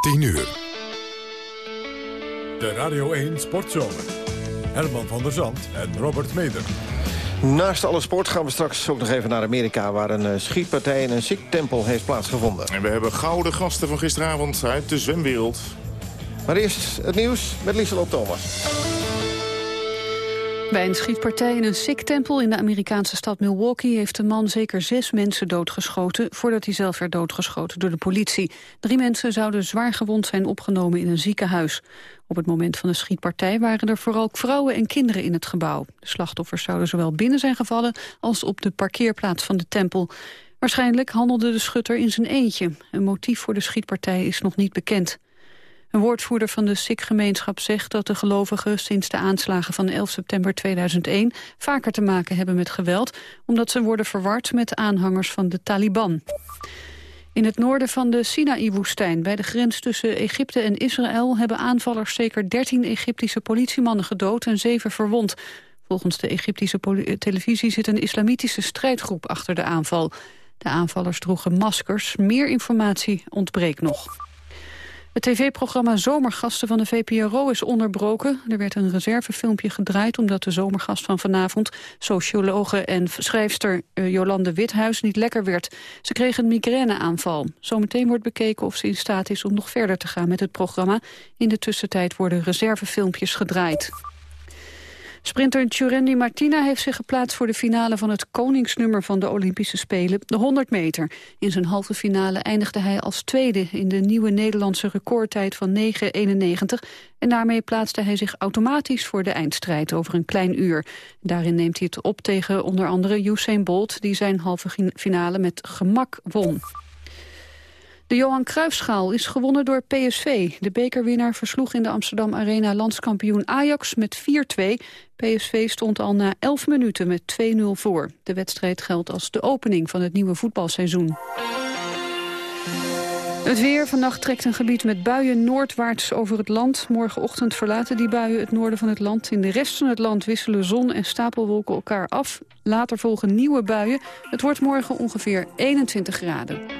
10 uur. De Radio 1 Sportzomer. Herman van der Zand en Robert Meder. Naast alle sport gaan we straks ook nog even naar Amerika... waar een eh, schietpartij in een Sikh-tempel heeft plaatsgevonden. En we hebben gouden gasten van gisteravond uit de zwemwereld. Maar eerst het nieuws met Lieselot Thomas. Bij een schietpartij in een Sikh-tempel in de Amerikaanse stad Milwaukee... heeft een man zeker zes mensen doodgeschoten... voordat hij zelf werd doodgeschoten door de politie. Drie mensen zouden zwaar gewond zijn opgenomen in een ziekenhuis. Op het moment van de schietpartij waren er vooral vrouwen en kinderen in het gebouw. De slachtoffers zouden zowel binnen zijn gevallen... als op de parkeerplaats van de tempel. Waarschijnlijk handelde de schutter in zijn eentje. Een motief voor de schietpartij is nog niet bekend. Een woordvoerder van de Sikh-gemeenschap zegt dat de gelovigen sinds de aanslagen van 11 september 2001 vaker te maken hebben met geweld, omdat ze worden verward met aanhangers van de Taliban. In het noorden van de Sinaï-woestijn, bij de grens tussen Egypte en Israël, hebben aanvallers zeker 13 Egyptische politiemannen gedood en 7 verwond. Volgens de Egyptische televisie zit een islamitische strijdgroep achter de aanval. De aanvallers droegen maskers. Meer informatie ontbreekt nog. Het tv-programma Zomergasten van de VPRO is onderbroken. Er werd een reservefilmpje gedraaid omdat de zomergast van vanavond... sociologe en schrijfster eh, Jolande Withuis niet lekker werd. Ze kreeg een migraineaanval. Zometeen wordt bekeken of ze in staat is om nog verder te gaan met het programma. In de tussentijd worden reservefilmpjes gedraaid. Sprinter Tjurendi Martina heeft zich geplaatst voor de finale van het koningsnummer van de Olympische Spelen, de 100 meter. In zijn halve finale eindigde hij als tweede in de nieuwe Nederlandse recordtijd van 9.91 en daarmee plaatste hij zich automatisch voor de eindstrijd over een klein uur. Daarin neemt hij het op tegen onder andere Usain Bolt, die zijn halve finale met gemak won. De Johan Cruijffschaal is gewonnen door PSV. De bekerwinnaar versloeg in de Amsterdam Arena landskampioen Ajax met 4-2. PSV stond al na 11 minuten met 2-0 voor. De wedstrijd geldt als de opening van het nieuwe voetbalseizoen. Het weer. Vannacht trekt een gebied met buien noordwaarts over het land. Morgenochtend verlaten die buien het noorden van het land. In de rest van het land wisselen zon en stapelwolken elkaar af. Later volgen nieuwe buien. Het wordt morgen ongeveer 21 graden.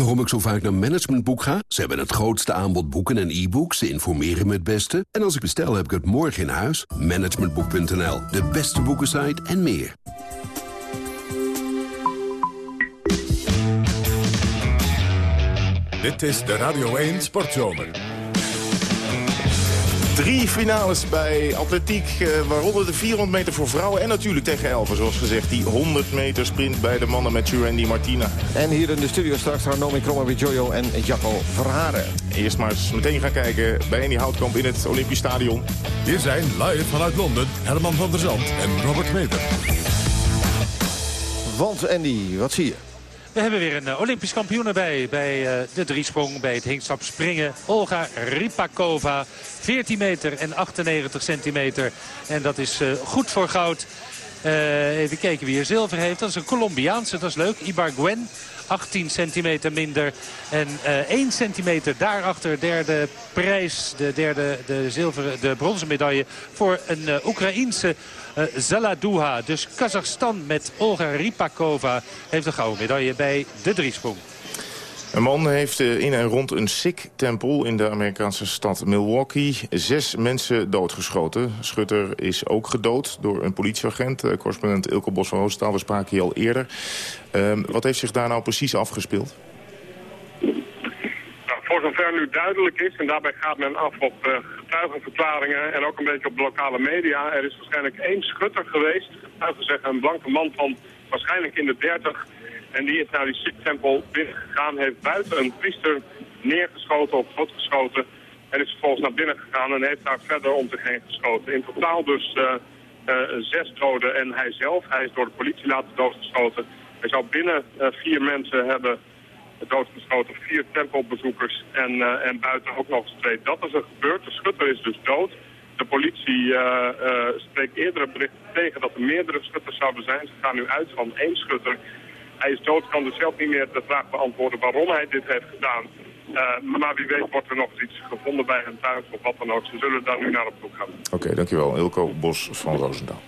Waarom ik zo vaak naar Managementboek ga? Ze hebben het grootste aanbod boeken en e-books. Ze informeren me het beste. En als ik bestel, heb ik het morgen in huis. Managementboek.nl, de beste boekensite en meer. Dit is de Radio 1 Sportzomer. Drie finales bij atletiek, eh, waaronder de 400 meter voor vrouwen... en natuurlijk tegen Elven, zoals gezegd, die 100 meter sprint bij de mannen met Jurendi Martina. En hier in de studio straks Ranomi Kromowidjojo en Jacco Verharen. Eerst maar eens meteen gaan kijken bij Andy Houtkamp in het Olympisch Stadion. Hier zijn live vanuit Londen Herman van der Zand en Robert Meter. Want Andy, wat zie je? We hebben weer een eh, Olympisch kampioen erbij. Bij uh, de driesprong, bij het hinkstap springen. Olga Ripakova. 14 meter en 98 centimeter. En dat is uh, goed voor goud. Even kijken wie er zilver heeft. Dat is een Colombiaanse, dat is leuk. Ibar Gwen. 18 centimeter minder. En uh, 1 centimeter daarachter derde prijs. De derde, de, zilveren, de bronzen medaille voor een uh, Oekraïense uh, Zaladuha. Dus Kazachstan met Olga Ripakova heeft een gouden medaille bij de driesprong. Een man heeft eh, in en rond een Sikh-tempel in de Amerikaanse stad Milwaukee zes mensen doodgeschoten. Schutter is ook gedood door een politieagent. Uh, correspondent Ilko Bos van Hoostal, we spraken hier al eerder. Uh, wat heeft zich daar nou precies afgespeeld? Nou, voor zover nu duidelijk is, en daarbij gaat men af op uh, getuigenverklaringen en ook een beetje op lokale media. Er is waarschijnlijk één schutter geweest, getuigen zeggen een blanke man van waarschijnlijk in de dertig en die is naar die Sikh-tempel binnengegaan, heeft buiten een priester neergeschoten of doodgeschoten. En is vervolgens naar binnen gegaan en heeft daar verder om zich heen geschoten. In totaal dus uh, uh, zes doden en hij zelf. Hij is door de politie laten doodgeschoten. Hij zou binnen uh, vier mensen hebben doodgeschoten, vier tempelbezoekers en, en buiten ook nog eens twee. Dat is er gebeurd. De schutter is dus dood. De politie spreekt eerdere berichten tegen dat er meerdere schutters zouden zijn. Ze gaan nu uit van één schutter. Hij is dood, kan dus zelf niet meer de vraag beantwoorden waarom hij dit heeft gedaan. Uh, maar wie weet wordt er nog iets gevonden bij hem thuis of wat dan ook. Ze zullen daar nu naar op zoek gaan. Oké, dankjewel. Ilko Bos van Roosendaal.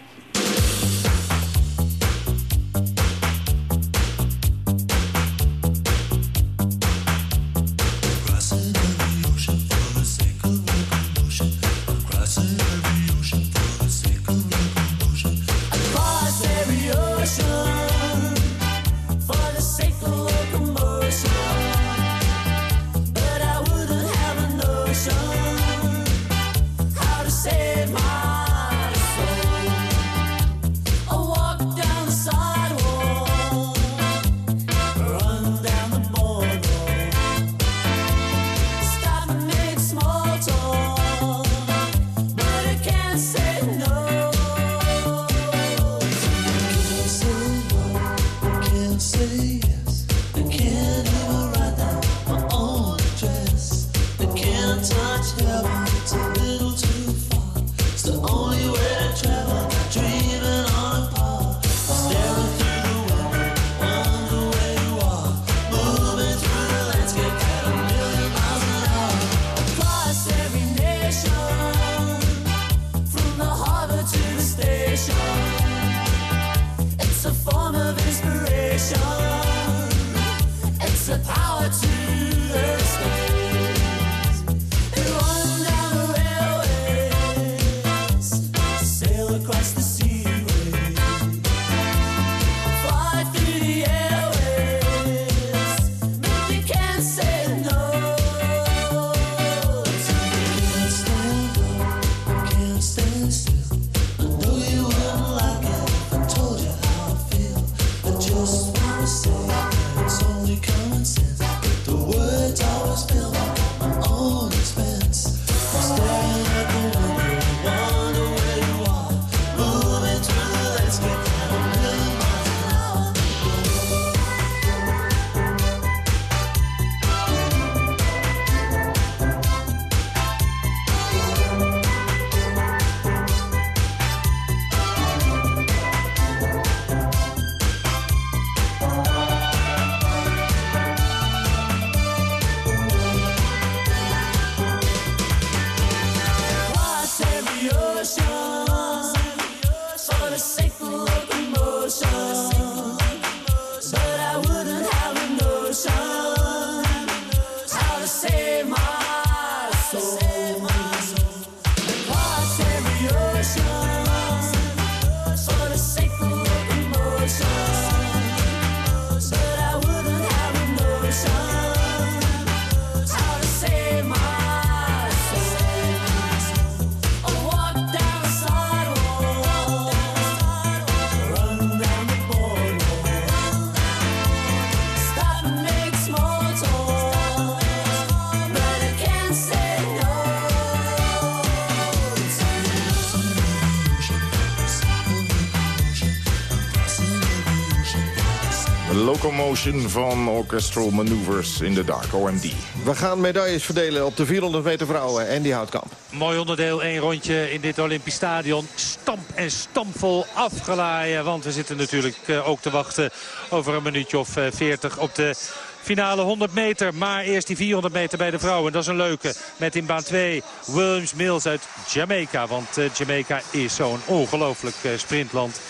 Van Orchestral Maneuvers in the Dark, OMD. We gaan medailles verdelen op de 400 meter vrouwen. en die Houtkamp. Mooi onderdeel, één rondje in dit Olympisch stadion. Stamp en stampvol afgelaaien. Want we zitten natuurlijk eh, ook te wachten over een minuutje of 40 eh, op de finale 100 meter. Maar eerst die 400 meter bij de vrouwen. Dat is een leuke. Met in baan 2 Williams Mills uit Jamaica. Want eh, Jamaica is zo'n ongelooflijk sprintland.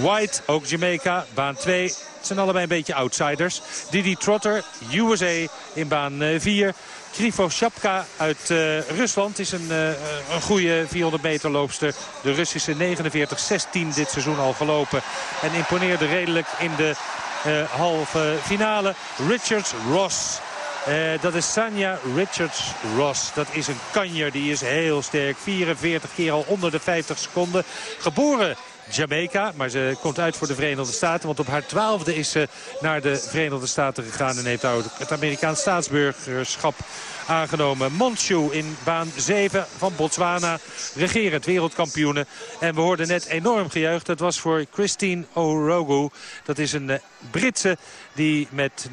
White, ook Jamaica, baan 2. Het zijn allebei een beetje outsiders. Didi Trotter, USA in baan 4. Eh, Krivo Shapka uit uh, Rusland is een, uh, een goede 400 meter loopster. De Russische 49-16 dit seizoen al gelopen. En imponeerde redelijk in de halve finale. Richards Ross. dat is Sanja Richards Ross. Dat is een kanjer. Die is heel sterk. 44 keer al onder de 50 seconden. Geboren Jamaica. Maar ze komt uit voor de Verenigde Staten. Want op haar twaalfde is ze naar de Verenigde Staten gegaan. En heeft het Amerikaans staatsburgerschap aangenomen. Monshu in baan 7 van Botswana, regerend wereldkampioene. En we hoorden net enorm gejuicht. Dat was voor Christine Orogu. Dat is een Britse die met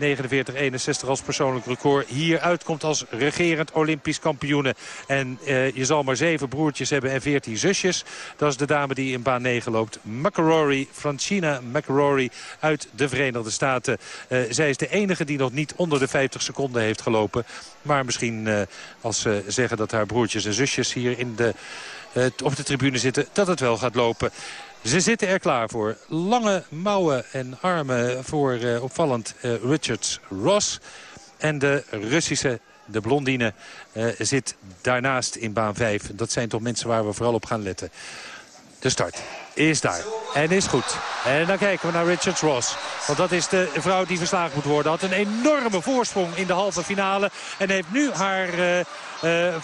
49-61 als persoonlijk record hier uitkomt als regerend Olympisch kampioene. En uh, je zal maar zeven broertjes hebben en 14 zusjes. Dat is de dame die in baan 9 loopt. McElrory, Francina McElrory uit de Verenigde Staten. Uh, zij is de enige die nog niet onder de 50 seconden heeft gelopen. Maar misschien uh, als ze zeggen dat haar broertjes en zusjes hier in de, op de tribune zitten... dat het wel gaat lopen. Ze zitten er klaar voor. Lange mouwen en armen voor uh, opvallend uh, Richard Ross. En de Russische, de blondine, zit daarnaast in baan 5. Dat zijn toch mensen waar we vooral op gaan letten. De start is daar. En is goed. En dan kijken we naar Richard Ross. Want dat is de vrouw die verslagen moet worden. Had een enorme voorsprong in de halve finale. En heeft nu haar uh,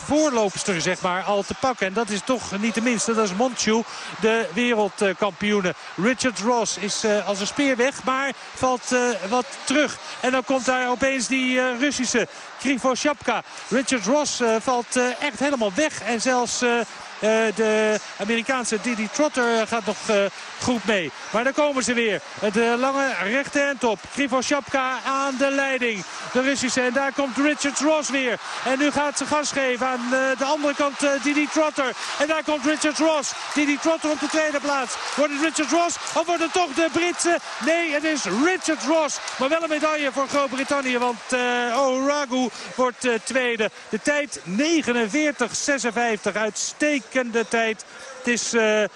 zeg maar, al te pakken. En dat is toch niet de minste. Dat is Monchu, de wereldkampioene. Richard Ross is uh, als een speer weg, maar valt wat terug. En dan komt daar opeens die Russische Krivosjapka. Richard Ross valt echt helemaal weg. En zelfs de Amerikaanse Didi Trotter gaat nog uh, goed mee. Maar daar komen ze weer. Het uh, lange rechte end op. Krivosjapka aan de leiding. De Russische. En daar komt Richard Ross weer. En nu gaat ze gas geven aan de andere kant Didi Trotter. En daar komt Richard Ross. Didi Trotter op de tweede plaats. Wordt het Richard Ross of wordt het toch de Britse? Nee, het is Richard Ross. Maar wel een medaille voor Groot-Brittannië. Want O'Ragu wordt tweede. De tijd 49-56. Uitstekende tijd. Het is uh, uh,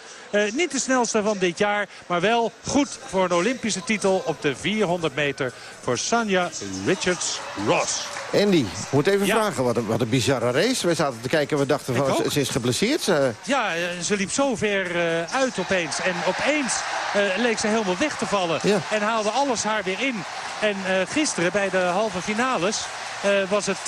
niet de snelste van dit jaar. Maar wel goed voor een Olympische titel op de 400 meter voor Sanja Richards-Ross. Andy, ik moet even ja. vragen, wat een, wat een bizarre race. Wij zaten te kijken en we dachten van, ze, ze, is geblesseerd. Ze... Ja, ze liep zo ver uh, uit opeens. En opeens leek ze helemaal weg te vallen. Ja. En haalde alles haar weer in. En gisteren bij de halve finales was het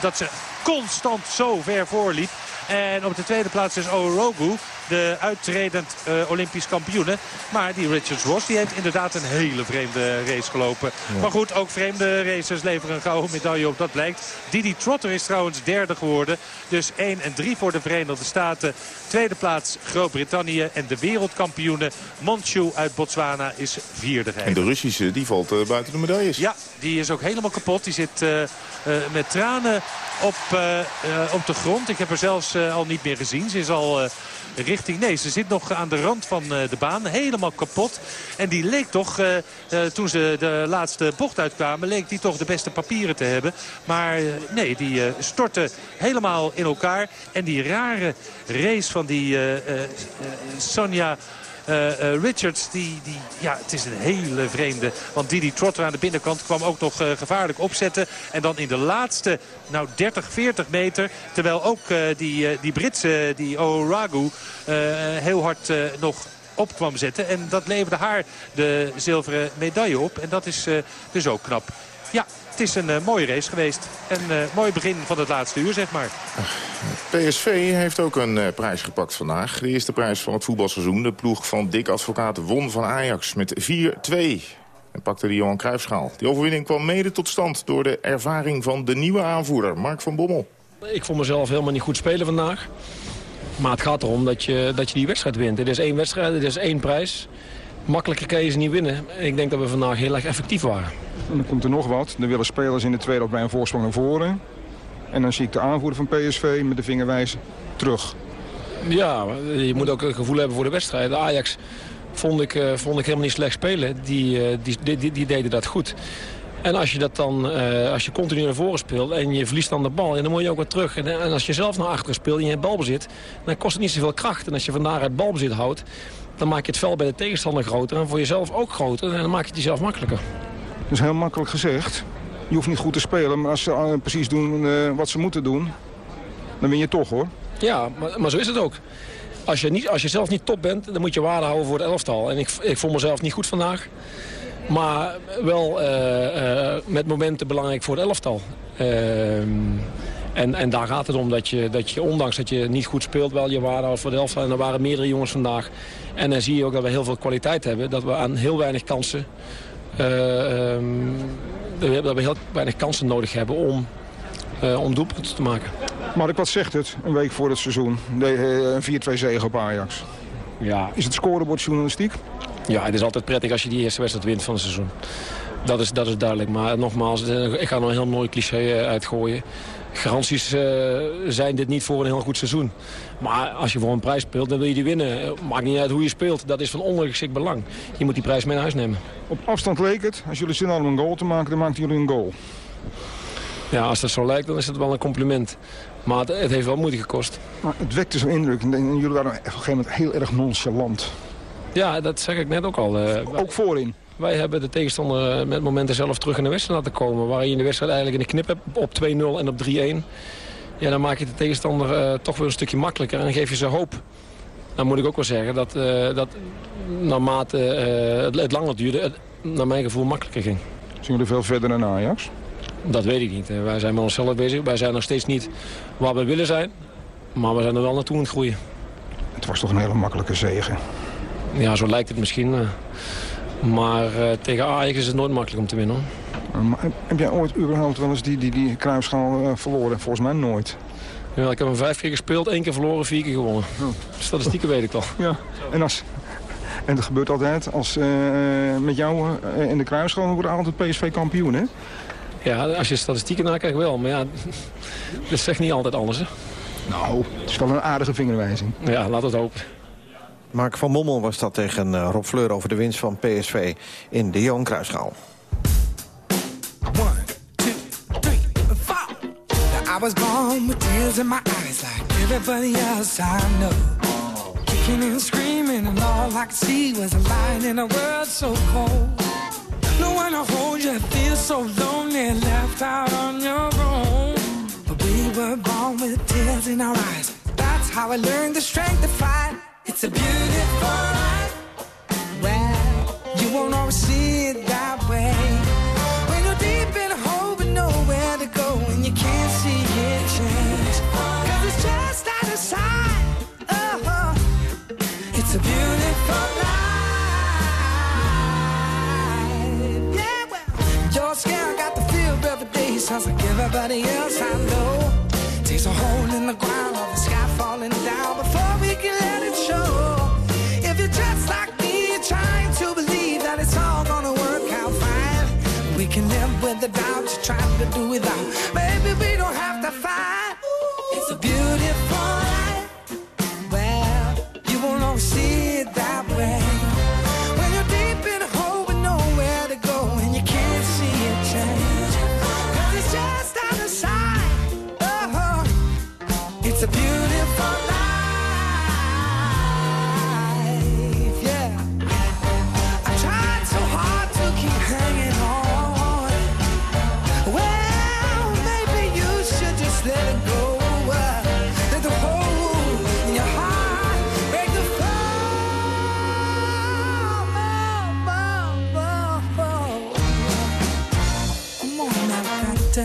dat ze constant zo ver voorliep. En op de tweede plaats is Orogu, de uittredend uh, Olympisch kampioene. Maar die Richards Ross die heeft inderdaad een hele vreemde race gelopen. Ja. Maar goed, ook vreemde racers leveren een gouden medaille op, dat blijkt. Didi Trotter is trouwens derde geworden. Dus 1 en 3 voor de Verenigde Staten. Tweede plaats Groot-Brittannië. En de wereldkampioene Monchu uit Botswana is vierde. En de Russische, die valt uh, buiten de medailles. Ja, die is ook helemaal kapot. Die zit uh, met tranen op, op de grond. Ik heb er zelfs al niet meer gezien. Ze is al richting... Nee, ze zit nog aan de rand van de baan. Helemaal kapot. En die leek toch, toen ze de laatste bocht uitkwamen... leek die toch de beste papieren te hebben. Maar nee, die stortte helemaal in elkaar. En die rare race van die Sonja... Uh, uh, Richards, die, die, ja, het is een hele vreemde. Want Didi Trotter aan de binnenkant kwam ook nog uh, gevaarlijk opzetten. En dan in de laatste, nou 30, 40 meter. Terwijl ook die, die Britse, die O'Ragu, heel hard nog op kwam zetten. En dat leverde haar de zilveren medaille op. En dat is dus ook knap. Ja, het is een uh, mooie race geweest. Een uh, mooi begin van het laatste uur, zeg maar. PSV heeft ook een uh, prijs gepakt vandaag. De eerste prijs van het voetbalseizoen. De ploeg van Dick Advocaat won van Ajax met 4-2. En pakte de Johan Cruijffschaal. Die overwinning kwam mede tot stand door de ervaring van de nieuwe aanvoerder, Mark van Bommel. Ik vond mezelf helemaal niet goed spelen vandaag. Maar het gaat erom dat je, dat je die wedstrijd wint. Het is één wedstrijd, het is één prijs. Makkelijker kan je ze niet winnen. Ik denk dat we vandaag heel erg effectief waren. En dan komt er nog wat. Dan willen spelers in de tweede bij een voorsprong naar voren. En dan zie ik de aanvoerder van PSV met de vingerwijs terug. Ja, je moet ook een gevoel hebben voor de wedstrijd. De Ajax vond ik, uh, vond ik helemaal niet slecht spelen. Die, uh, die, die, die, die, deden dat goed. En als je dat dan, uh, als je continu naar voren speelt en je verliest dan de bal, dan moet je ook weer terug. En, en als je zelf naar achteren speelt en je hebt balbezit, dan kost het niet zoveel kracht. En als je vandaar het balbezit houdt, dan maak je het veld bij de tegenstander groter en voor jezelf ook groter. En dan maak je het jezelf makkelijker. Is heel makkelijk gezegd. Je hoeft niet goed te spelen, maar als ze uh, precies doen uh, wat ze moeten doen, dan win je toch hoor. Ja, maar, maar zo is het ook. Als je, niet, als je zelf niet top bent, dan moet je waarde houden voor het elftal. En ik, ik vond mezelf niet goed vandaag. Maar wel uh, met momenten belangrijk voor het elftal. Ehm, en, en daar gaat het om dat je, dat je, ondanks dat je niet goed speelt, wel je waarde houdt voor het elftal. En er waren meerdere jongens vandaag. En dan zie je ook dat we heel veel kwaliteit hebben. Dat we aan heel weinig kansen um, dat we heel weinig kansen nodig hebben om om doelpunten te maken. Mark, wat zegt het een week voor het seizoen? De, een 4-2 zege op Ajax. Ja. Is het scorebord journalistiek? Ja, het is altijd prettig als je die eerste wedstrijd wint van het seizoen. Dat is, dat is duidelijk. Maar nogmaals, ik ga nog een heel mooi cliché uitgooien. Garanties uh, zijn dit niet voor een heel goed seizoen. Maar als je voor een prijs speelt, dan wil je die winnen. Maakt niet uit hoe je speelt. Dat is van ondergeschikt belang. Je moet die prijs mee naar huis nemen. Op afstand leek het. Als jullie zin hadden om een goal te maken, dan maakten jullie een goal. Ja, als dat zo lijkt, dan is het wel een compliment. Maar het, het heeft wel moeite gekost. Maar het wekte zo'n indruk. En jullie waren op een gegeven moment heel erg nonchalant. Ja, dat zeg ik net ook al. Uh, ook voorin? Wij hebben de tegenstander eh, met momenten zelf terug in de wedstrijd laten komen. Waarin je de wedstrijd eigenlijk in de knip hebt op 2-0 en op 3-1. Ja, dan maak je de tegenstander uh, toch weer een stukje makkelijker en geef je ze hoop. Dan moet ik ook wel zeggen dat, uh, dat naarmate het, het, langer duurde, het naar mijn gevoel makkelijker ging. Zien jullie veel verder dan Ajax? Dat weet ik niet. Wij zijn met onszelf bezig. Wij zijn nog steeds niet waar we willen zijn. Maar we zijn er wel naartoe aan het groeien. Het was toch een hele makkelijke zege? Ja, zo lijkt het misschien. Maar uh, tegen Ajax is het nooit makkelijk om te winnen. Maar heb jij ooit überhaupt wel eens die, die, die kruisschaal uh, verloren? Volgens mij nooit. Ja, ik heb hem vijf keer gespeeld, één keer verloren, vier keer gewonnen. Oh. Statistieken weet ik al. Ja, en, als, en dat gebeurt altijd. Als uh, met jou in de kruisschaal wordt altijd PSV kampioen, hè? Ja, als je statistieken nakijkt wel. Maar ja, dat zegt niet altijd alles, hè? Nou, het is wel een aardige vingerwijzing. Ja, laat het hopen. Mark van Mommel was dat tegen uh, Rob Fleur over de winst van PSV in de Johan Kruisgaal. I was born with tears in my eyes like everybody else I know. Kicking and screaming and all I could see was a light in a world so cold. No one to hold you, feel so lonely, left out on your own. But we were born with tears in our eyes. That's how I learned the strength to fight. It's a beautiful life. Well, you won't always see it that way. When you're deep in a hole with nowhere to go and you can't see it change. Cause it's just out of sight. Oh, it's a beautiful life. Yeah, well, you're scared, got the feel every day. Sounds like everybody else I know. Takes a hole in the ground the doubt you're trying to do without.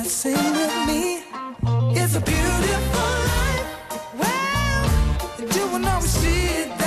Sing with me. It's a beautiful life. Well, you will always see it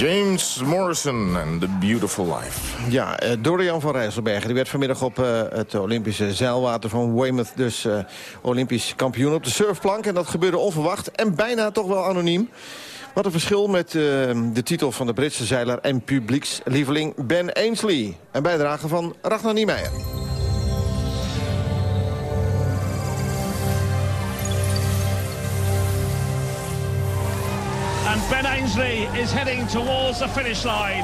James Morrison en The Beautiful Life. Ja, eh, Dorian van Rijsselbergen die werd vanmiddag op eh, het Olympische zeilwater van Weymouth... dus eh, Olympisch kampioen op de surfplank. En dat gebeurde onverwacht en bijna toch wel anoniem. Wat een verschil met de titel van de Britse zeiler en publiekslieveling Ben Ainsley. Een bijdrage van Ragnar Niemeyer. And Ainsley is heading towards the finish line.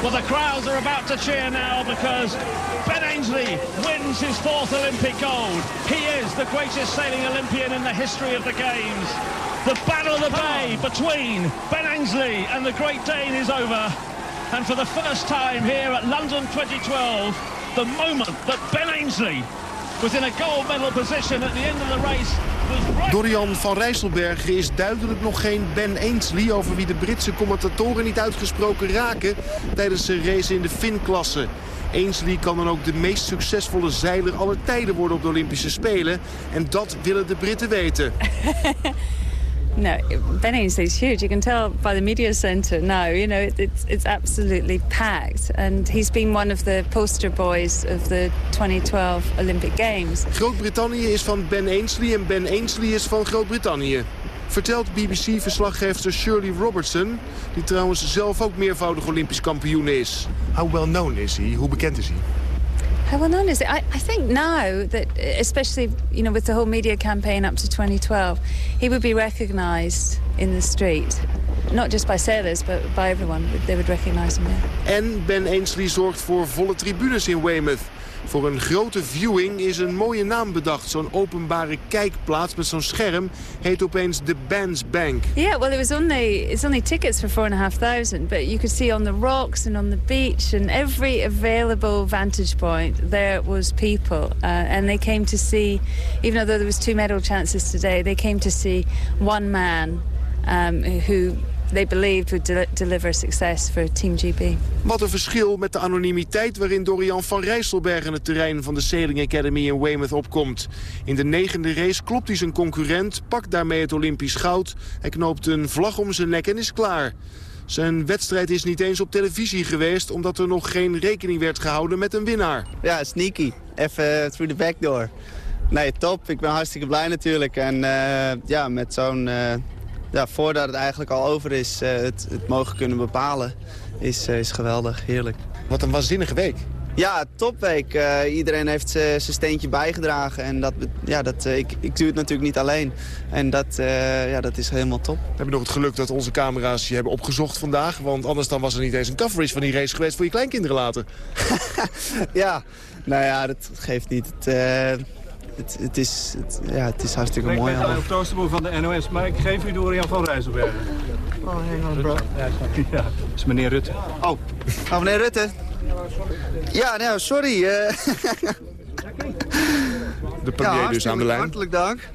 Well, the crowds are about to cheer now because Ben Ainsley wins his fourth Olympic gold. He is the greatest sailing Olympian in the history of the Games. The battle of the bay between Ben Ainsley and the Great Dane is over. And for the first time here at London 2012, the moment that Ben Ainsley was in a gold medal position at the end of the race Dorian van Rijsselbergen is duidelijk nog geen Ben Ainsley... over wie de Britse commentatoren niet uitgesproken raken... tijdens zijn race in de Fin-klasse. Ainsley kan dan ook de meest succesvolle zeiler aller tijden worden op de Olympische Spelen. En dat willen de Britten weten. No, Ben Ainsley's huge. You can tell by the media centre now, you know, it's, it's absolutely packed. And he's been one of the poster boys of the 2012 Olympic Games. Groot-Brittannië is van Ben Ainsley en Ben Ainsley is van Groot-Brittannië. Vertelt BBC-verslaggever Shirley Robertson... die trouwens zelf ook meervoudig Olympisch kampioen is. How well known is he? Hoe bekend is hij? Known is it? I, I think now that, especially you know, with the whole media campaign up to 2012, he would be recognised in the street. Not just by sailors, but by everyone. They would recognise him there. En Ben Ainsley zorgt voor volle tribunes in Weymouth. Voor een grote viewing is een mooie naam bedacht. Zo'n openbare kijkplaats met zo'n scherm heet opeens de Bands Bank. Yeah, well, it was only it's only tickets for four and a half thousand, but you could see on the rocks and on the beach and every available vantage point there was people, uh, and they came to see. Even though there was two medal chances today, they came to see one man um, who they believed would de deliver success for Team GB. Wat een verschil met de anonimiteit waarin Dorian van Rijsselbergen het terrein van de Sailing Academy in Weymouth opkomt. In de negende race klopt hij zijn concurrent, pakt daarmee het Olympisch goud. Hij knoopt een vlag om zijn nek en is klaar. Zijn wedstrijd is niet eens op televisie geweest... omdat er nog geen rekening werd gehouden met een winnaar. Ja, sneaky. Even through the back door. Nee, top. Ik ben hartstikke blij natuurlijk. En uh, ja, met zo'n... Uh, ja, voordat het eigenlijk al over is, uh, het, het, mogen kunnen bepalen, is, is geweldig, heerlijk. Wat een waanzinnige week. Ja, topweek. Uh, iedereen heeft zijn steentje bijgedragen. En dat, ja, dat, uh, ik, ik doe het natuurlijk niet alleen. En dat, uh, ja, dat is helemaal top. We hebben nog het geluk dat onze camera's je hebben opgezocht vandaag. Want anders dan was er niet eens een coverage van die race geweest voor je kleinkinderen later. ja, nou ja, dat geeft niet. Het, het, het, is, het, ja, het is hartstikke ik mooi. Ik ben van de NOS, maar ik geef u door Jan van Rijsselbergen. Oh, hang on, bro. Ja, dat is meneer Rutte. Oh, oh meneer Rutte. Ja, nou, sorry. Uh... De premier ja, dus aan de lijn. Hartelijk dank.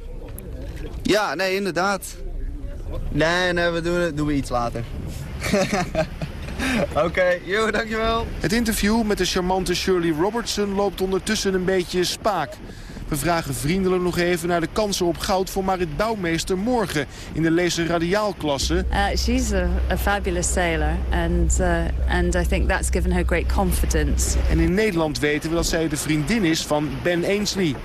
Ja, nee, inderdaad. Nee, nee, we doen het doen we iets later. Oké, okay, joh, dankjewel. Het interview met de charmante Shirley Robertson loopt ondertussen een beetje spaak. We vragen vriendelijk nog even naar de kansen op goud voor Marit Bouwmeester morgen in de laser radiaalklasse. Uh, she's a, a, fabulous sailor and, uh, and I think that's given her great confidence. En in Nederland weten we dat zij de vriendin is van Ben Ainsley.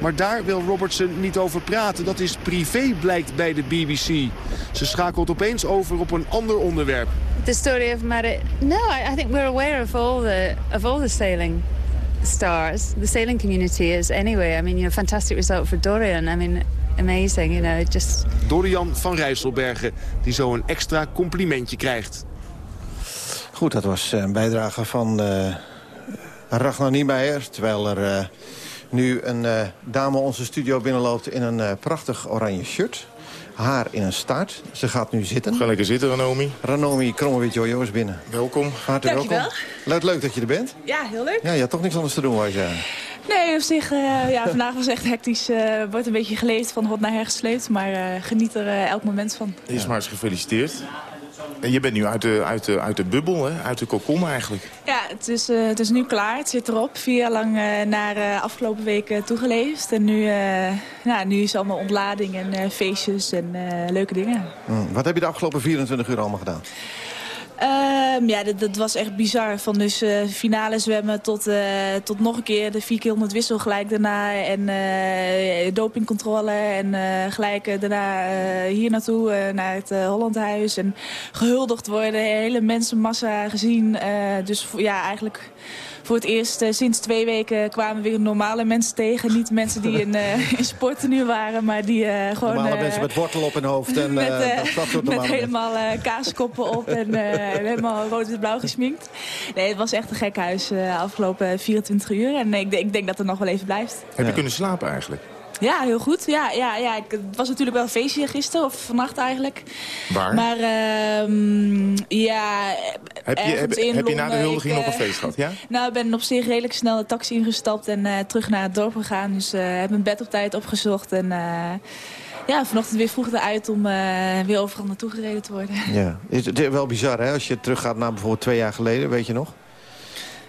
Maar daar wil Robertson niet over praten. Dat is privé, blijkt bij de BBC. Ze schakelt opeens over op een ander onderwerp. The story of Marit... No, I, I think we're aware of all the, of all the sailing stars. The sailing community is anyway. I mean, you know, fantastic result for Dorian. I mean, amazing, you know, just... Dorian van Rijsselbergen, die zo een extra complimentje krijgt. Goed, dat was een bijdrage van uh, Ragnar Niemeyer. Terwijl er uh, nu een uh, dame onze studio binnenloopt in een prachtig oranje shirt haar in een staart. Ze gaat nu zitten. Ga lekker zitten, Ranomi. Ranomi Kromowit-Jojo is binnen. Welkom. Hartelijk welkom. Leuk, leuk dat je er bent. Ja, heel leuk. Ja, je had toch niks anders te doen, was je? Nee, op zich, uh, ja, vandaag was echt hectisch. Uh, wordt een beetje geleefd van hot naar her gesleept. Maar uh, geniet er elk moment van. Eerst maar eens gefeliciteerd. En je bent nu uit de, uit de, uit de bubbel, hè? uit de kokon eigenlijk. Ja, het is, uh, het is nu klaar. Het zit erop. Vier jaar lang uh, naar uh, afgelopen weken toegeleefd. En nu, nou, nu is het allemaal ontlading en feestjes en leuke dingen. Mm. Wat heb je de afgelopen 24 uur allemaal gedaan? Um, ja, dat, was echt bizar. Van dus uh, finale zwemmen tot, uh, tot nog een keer de 4 keer 100 wissel gelijk daarna. En uh, dopingcontrole en gelijk daarna hier naartoe naar het Hollandhuis. En gehuldigd worden, hele mensenmassa gezien. dus ja, eigenlijk voor het eerst uh, sinds twee weken kwamen weer normale mensen tegen. Niet mensen die in, uh, in sporten waren, maar die uh, gewoon... Normale mensen met wortel op hun hoofd en met, dat, dat soort Met helemaal kaaskoppen op en helemaal rood en blauw gesminkt. Nee, het was echt een gek huis afgelopen 24 uur. En ik, ik, denk dat het nog wel even blijft. Heb je kunnen slapen eigenlijk? Ja, heel goed. Ja, ja, ja. Ik- Het was natuurlijk wel een feestje gisteren, of vannacht eigenlijk. Waar? Maar ehm, ja, heb je, heb, ergens in heb je na de huldiging ik, nog een eh, feest gehad, ja? Nou, ik ben op zich redelijk snel de taxi ingestapt en eh, terug naar het dorp gegaan. Dus eh heb mijn bed op tijd opgezocht en eh, ja, vanochtend weer vroeg eruit om eh, weer overal naartoe gereden te worden. Ja. Is het is wel bizar, hè? Als je teruggaat naar bijvoorbeeld twee jaar geleden, weet je nog?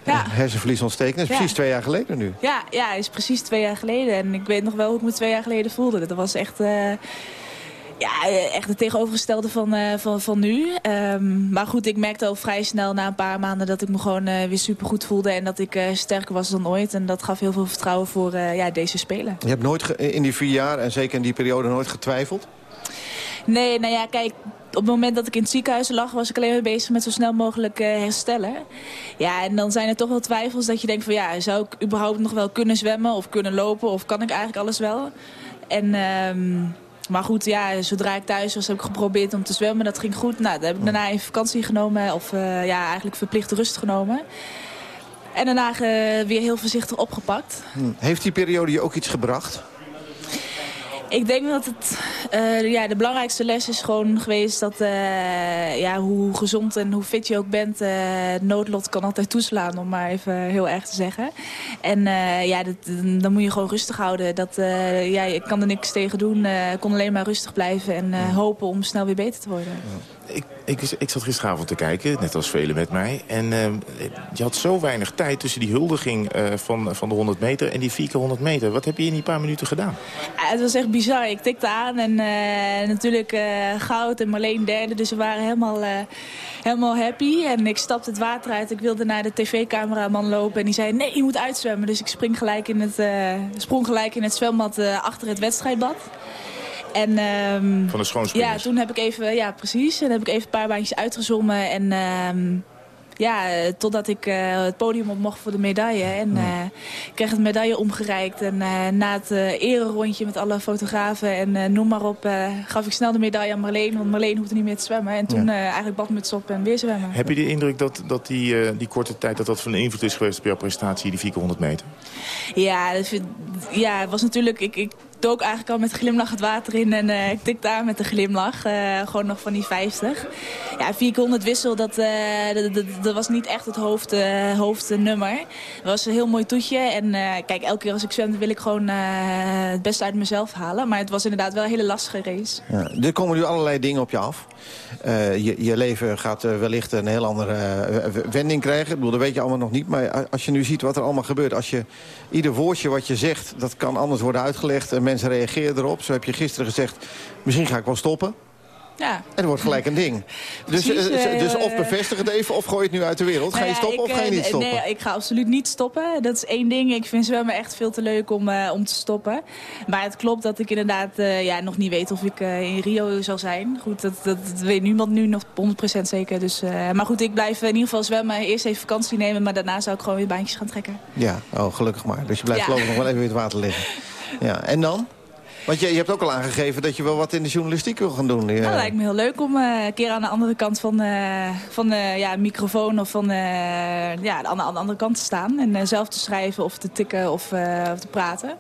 Ja. Hersenvliesontsteking, dat is Ja. precies twee jaar geleden nu. Ja, ja, is precies twee jaar geleden. En ik weet nog wel hoe ik me twee jaar geleden voelde. Dat was echt, eh, ja, echt het tegenovergestelde van, eh, van, van nu. Ehm, maar goed, ik merkte al vrij snel na een paar maanden dat ik me gewoon eh, weer supergoed voelde. En dat ik sterker was dan ooit. En dat gaf heel veel vertrouwen voor ja, deze spelen. Je hebt nooit in die vier jaar, en zeker in die periode, nooit getwijfeld? Nee, nou ja, kijk, op het moment dat ik in het ziekenhuis lag... was ik alleen maar bezig met zo snel mogelijk eh, herstellen. Ja, en dan zijn er toch wel twijfels dat je denkt van... ja, zou ik überhaupt nog wel kunnen zwemmen of kunnen lopen... of kan ik eigenlijk alles wel? En... ehm, maar goed, ja, zodra ik thuis was, heb ik geprobeerd om te zwemmen. Dat ging goed. Nou, dan heb ik daarna even vakantie genomen. Of eh, ja, eigenlijk verplichte rust genomen. En daarna eh, weer heel voorzichtig opgepakt. Hm. Heeft die periode je ook iets gebracht? Ik denk dat het, eh, ja, de belangrijkste les is gewoon geweest dat eh, ja, hoe gezond en hoe fit je ook bent, het noodlot kan altijd toeslaan, om maar even heel erg te zeggen. En ja, dat, dan moet je gewoon rustig houden. Dat, ja, ik kan er niks tegen doen, ik kon alleen maar rustig blijven en hopen om snel weer beter te worden. Ik, ik, ik zat gisteravond te kijken, net als velen met mij. En eh, je had zo weinig tijd tussen die huldiging eh, van, van de 100 meter en die 4 keer 100 meter. Wat heb je in die paar minuten gedaan? Het was echt bizar. Ik tikte aan en eh, natuurlijk eh, goud en Marleen derde. Dus we waren helemaal, helemaal happy. En ik stapte het water uit. Ik wilde naar de tv-cameraman lopen. En die zei, nee, je moet uitzwemmen. Dus ik spring gelijk in het, sprong gelijk in het zwembad achter het wedstrijdbad. En, ehm, Van de schoonspringers? Ja, toen heb ik even, ja precies. En heb ik even een paar baantjes uitgezommen. En ehm, ja, totdat ik eh, het podium op mocht voor de medaille. En ik kreeg het medaille omgereikt. En eh, na het ererondje met alle fotografen en noem maar op... gaf ik snel de medaille aan Marleen. Want Marleen hoefde niet meer te zwemmen. En toen Ja. eigenlijk badmuts op en weer zwemmen. Heb je de indruk dat, dat die, die korte tijd dat dat van invloed is geweest op jouw prestatie, die 4 keer 100 meter? Ja, dat vind- ja, het was natuurlijk... Ik, ik dook eigenlijk al met glimlach het water in en eh, ik tikte aan met een glimlach. eh, gewoon nog van die 50. Ja, 400 wissel, dat, eh, dat, dat, was niet echt het hoofd, hoofdnummer. Het was een heel mooi toetje. En kijk, elke keer als ik zwem wil ik gewoon het beste uit mezelf halen. Maar het was inderdaad wel een hele lastige race. Ja, er komen nu allerlei dingen op je af. Je, je leven gaat wellicht een heel andere wending krijgen. Ik bedoel, dat weet je allemaal nog niet. Maar als je nu ziet wat er allemaal gebeurt... als je ieder woordje wat je zegt, dat kan anders worden uitgelegd... mensen reageren erop. Zo heb je gisteren gezegd, misschien ga ik wel stoppen. Ja. En het wordt gelijk een ding. Dus, Precies, eh, eh, dus of bevestig het even of gooi het nu uit de wereld. Ga Nou je stoppen ik, of ga je eh, niet stoppen? Nee, ik ga absoluut niet stoppen. Dat is één ding. Ik vind zwemmen echt veel te leuk om, eh, om te stoppen. Maar het klopt dat ik inderdaad eh, ja, nog niet weet of ik eh, in Rio zal zijn. Goed, dat, dat, dat weet niemand nu nog 100% zeker. Dus, eh, maar goed, ik blijf in ieder geval zwemmen. Eerst even vakantie nemen, maar daarna zou ik gewoon weer baantjes gaan trekken. Ja, oh, gelukkig maar. Dus je blijft Ja. geloof ik nog wel even in het water liggen. Ja, en dan? Want je, je hebt ook al aangegeven dat je wel wat in de journalistiek wil gaan doen. Nou, Ja. dat lijkt me heel leuk om eh, een keer aan de andere kant van, eh, van eh, ja, een microfoon of van ja, aan, de, aan de andere kant te staan. En zelf te schrijven of te tikken of, of te praten.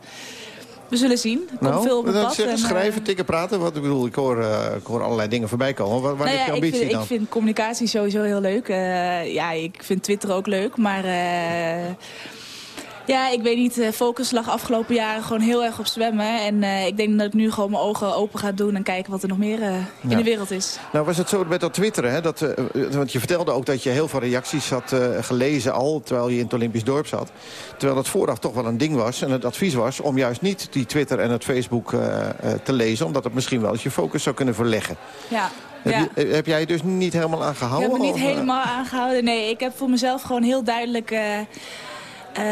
We zullen zien. Er komt nou, veel op pad. en, eh, schrijven, tikken, praten. Wat ik bedoel, ik hoor, ik hoor allerlei dingen voorbij komen. Waar, waar nou ja, je ik ambitie vind, dan? ik vind communicatie sowieso heel leuk. Ja, ik vind Twitter ook leuk, maar... ja, ik weet niet. eh, focus lag afgelopen jaren gewoon heel erg op zwemmen. En eh, ik denk dat ik nu gewoon mijn ogen open ga doen... en kijken wat er nog meer eh, in Ja. de wereld is. Nou was het zo met dat twitteren, hè, dat, want je vertelde ook dat je heel veel reacties had eh, gelezen al... terwijl je in het Olympisch dorp zat. Terwijl het vooraf toch wel een ding was en het advies was... om juist niet die Twitter en het Facebook eh, eh, te lezen... omdat het misschien wel eens je focus zou kunnen verleggen. Ja. Heb, je, heb jij dus niet helemaal aan Ik heb me niet of, helemaal aangehouden. Nee, ik heb voor mezelf gewoon heel duidelijk... eh, eh,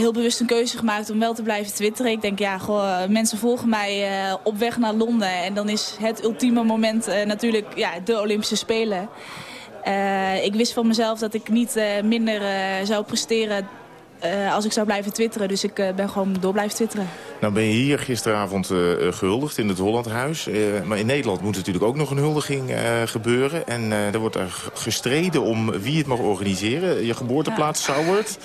heel bewust een keuze gemaakt om wel te blijven twitteren. Ik denk, ja, goh, mensen volgen mij eh, op weg naar Londen. En dan is het ultieme moment eh, natuurlijk ja, de Olympische Spelen. Ik wist van mezelf dat ik niet minder zou presteren eh, als ik zou blijven twitteren. Dus ik ben gewoon door blijven twitteren. Nou ben je hier gisteravond gehuldigd in het Hollandhuis. maar in Nederland moet natuurlijk ook nog een huldiging gebeuren. En er wordt er gestreden om wie het mag organiseren. Je geboorteplaats ja. Sauwert.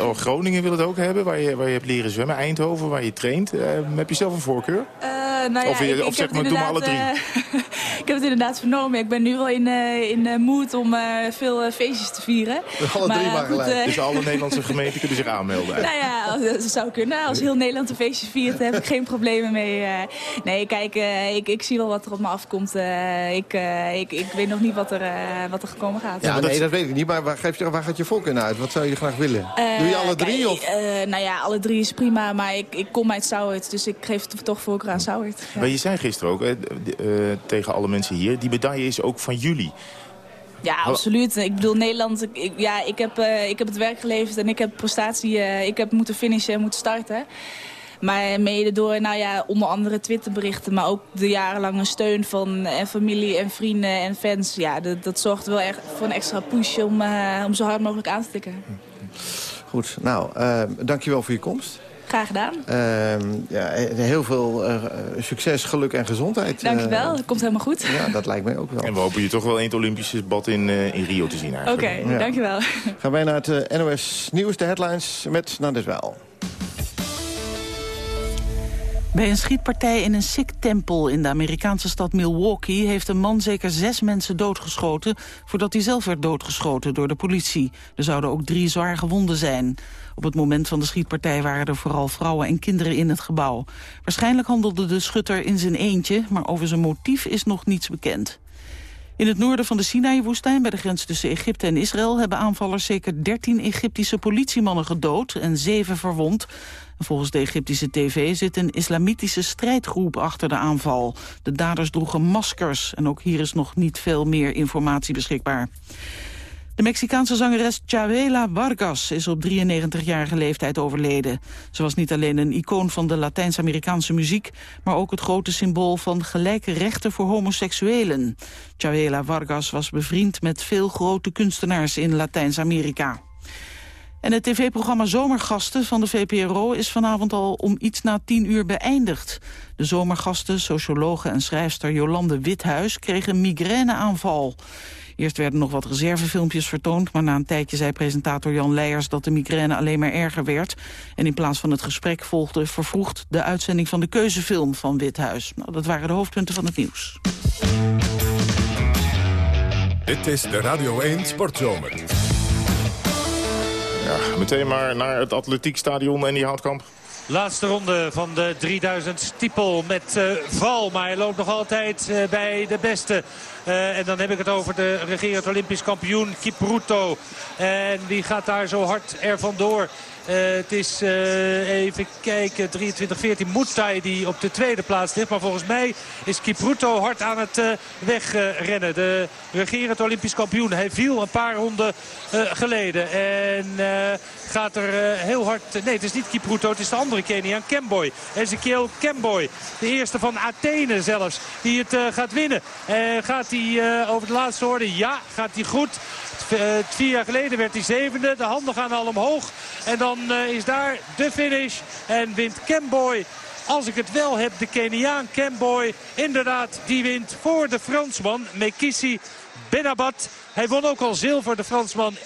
Oh, Groningen wil het ook hebben, waar je, waar je hebt leren zwemmen. Eindhoven, waar je traint. heb je zelf een voorkeur? nou ja, of, je, ik, of zeg maar, doe maar alle drie. ik heb het inderdaad vernomen. Ik ben nu wel in, in moed om veel feestjes te vieren. Alle maar, drie maar gelijk. dus alle Nederlandse gemeenten zich aanmelden. Nou ja, dat zou kunnen. Als heel Nederland een feestje viert, heb ik geen problemen mee. nee, kijk, ik, ik zie wel wat er op me afkomt. ik, ik, ik weet nog niet wat er, wat er gekomen gaat. Ja, nee, dat weet ik niet. Maar waar, geef je, waar gaat je voorkeur naar uit? Wat zou je graag willen? Doe je alle drie? Of? nou ja, alle drie is prima. Maar ik, ik kom uit Sauwert, dus ik geef toch voorkeur aan Sauwert. Ja. Maar je zei gisteren ook tegen alle mensen hier... die medaille is ook van jullie. Ja, absoluut. Ik bedoel, Nederland, ik, ja, ik, heb, uh, ik heb het werk geleverd en ik heb prestatie, uh, ik heb moeten finishen en moeten starten. Maar mede door, nou ja, onder andere Twitterberichten, maar ook de jarenlange steun van en familie en vrienden en fans. Ja, dat, dat zorgt wel echt voor een extra push om, uh, om zo hard mogelijk aan te tikken. Goed, nou, dankjewel voor je komst. Graag gedaan. Uh, ja, heel veel uh, succes, geluk en gezondheid. Dankjewel, uh, dat komt helemaal goed. Ja, dat lijkt mij ook wel. En we hopen je toch wel in het Olympische bad in, uh, in Rio te zien Oké, okay, ja. dankjewel. Gaan wij naar het NOS Nieuws, de headlines met Nadeswel. Bij een schietpartij in een Sikh-tempel in de Amerikaanse stad Milwaukee... heeft een man zeker zes mensen doodgeschoten... voordat hij zelf werd doodgeschoten door de politie. Er zouden ook drie zwaar gewonden zijn. Op het moment van de schietpartij waren er vooral vrouwen en kinderen in het gebouw. Waarschijnlijk handelde de schutter in zijn eentje... maar over zijn motief is nog niets bekend. In het noorden van de Sinaï-woestijn, bij de grens tussen Egypte en Israël... hebben aanvallers zeker 13 Egyptische politiemannen gedood en zeven verwond. Volgens de Egyptische tv zit een islamitische strijdgroep achter de aanval. De daders droegen maskers en ook hier is nog niet veel meer informatie beschikbaar. De Mexicaanse zangeres Chavela Vargas is op 93-jarige leeftijd overleden. Ze was niet alleen een icoon van de Latijns-Amerikaanse muziek... maar ook het grote symbool van gelijke rechten voor homoseksuelen. Chavela Vargas was bevriend met veel grote kunstenaars in Latijns-Amerika. En het tv-programma Zomergasten van de VPRO is vanavond al om iets na tien uur beëindigd. De zomergasten, sociologe en schrijfster Jolande Withuis, kregen een migraineaanval. Eerst werden nog wat reservefilmpjes vertoond... maar na een tijdje zei presentator Jan Leijers dat de migraine alleen maar erger werd. En in plaats van het gesprek volgde vervroegd de uitzending van de keuzefilm van Withuis. Nou, dat waren de hoofdpunten van het nieuws. Dit is de Radio 1 Sportzomer. Ja, meteen maar naar het atletiekstadion en die houtkamp. Laatste ronde van de 3000 stiepel met uh, val. Maar hij loopt nog altijd uh, bij de beste. Uh, en dan heb ik het over de regerend Olympisch kampioen Kipruto. En die gaat daar zo hard er vandoor. Uh, het is uh, even kijken, 23-14 Mutai die op de tweede plaats ligt. Maar volgens mij is Kipruto hard aan het uh, wegrennen. De regerend Olympisch kampioen. Hij viel een paar ronden geleden. En gaat er heel hard... Nee, het is niet Kipruto, het is de andere Keniaan, Kemboy. Ezekiel Kemboy. De eerste van Athene zelfs. Die het gaat winnen. gaat hij over de laatste orde? Ja, gaat hij goed. Vier jaar geleden werd hij zevende. De handen gaan al omhoog. En dan is daar de finish. En wint Kemboy als ik het wel heb, de Keniaan Kemboy. Inderdaad, die wint voor de Fransman Mekissi Benabat. Hij won ook al zilver, de Fransman,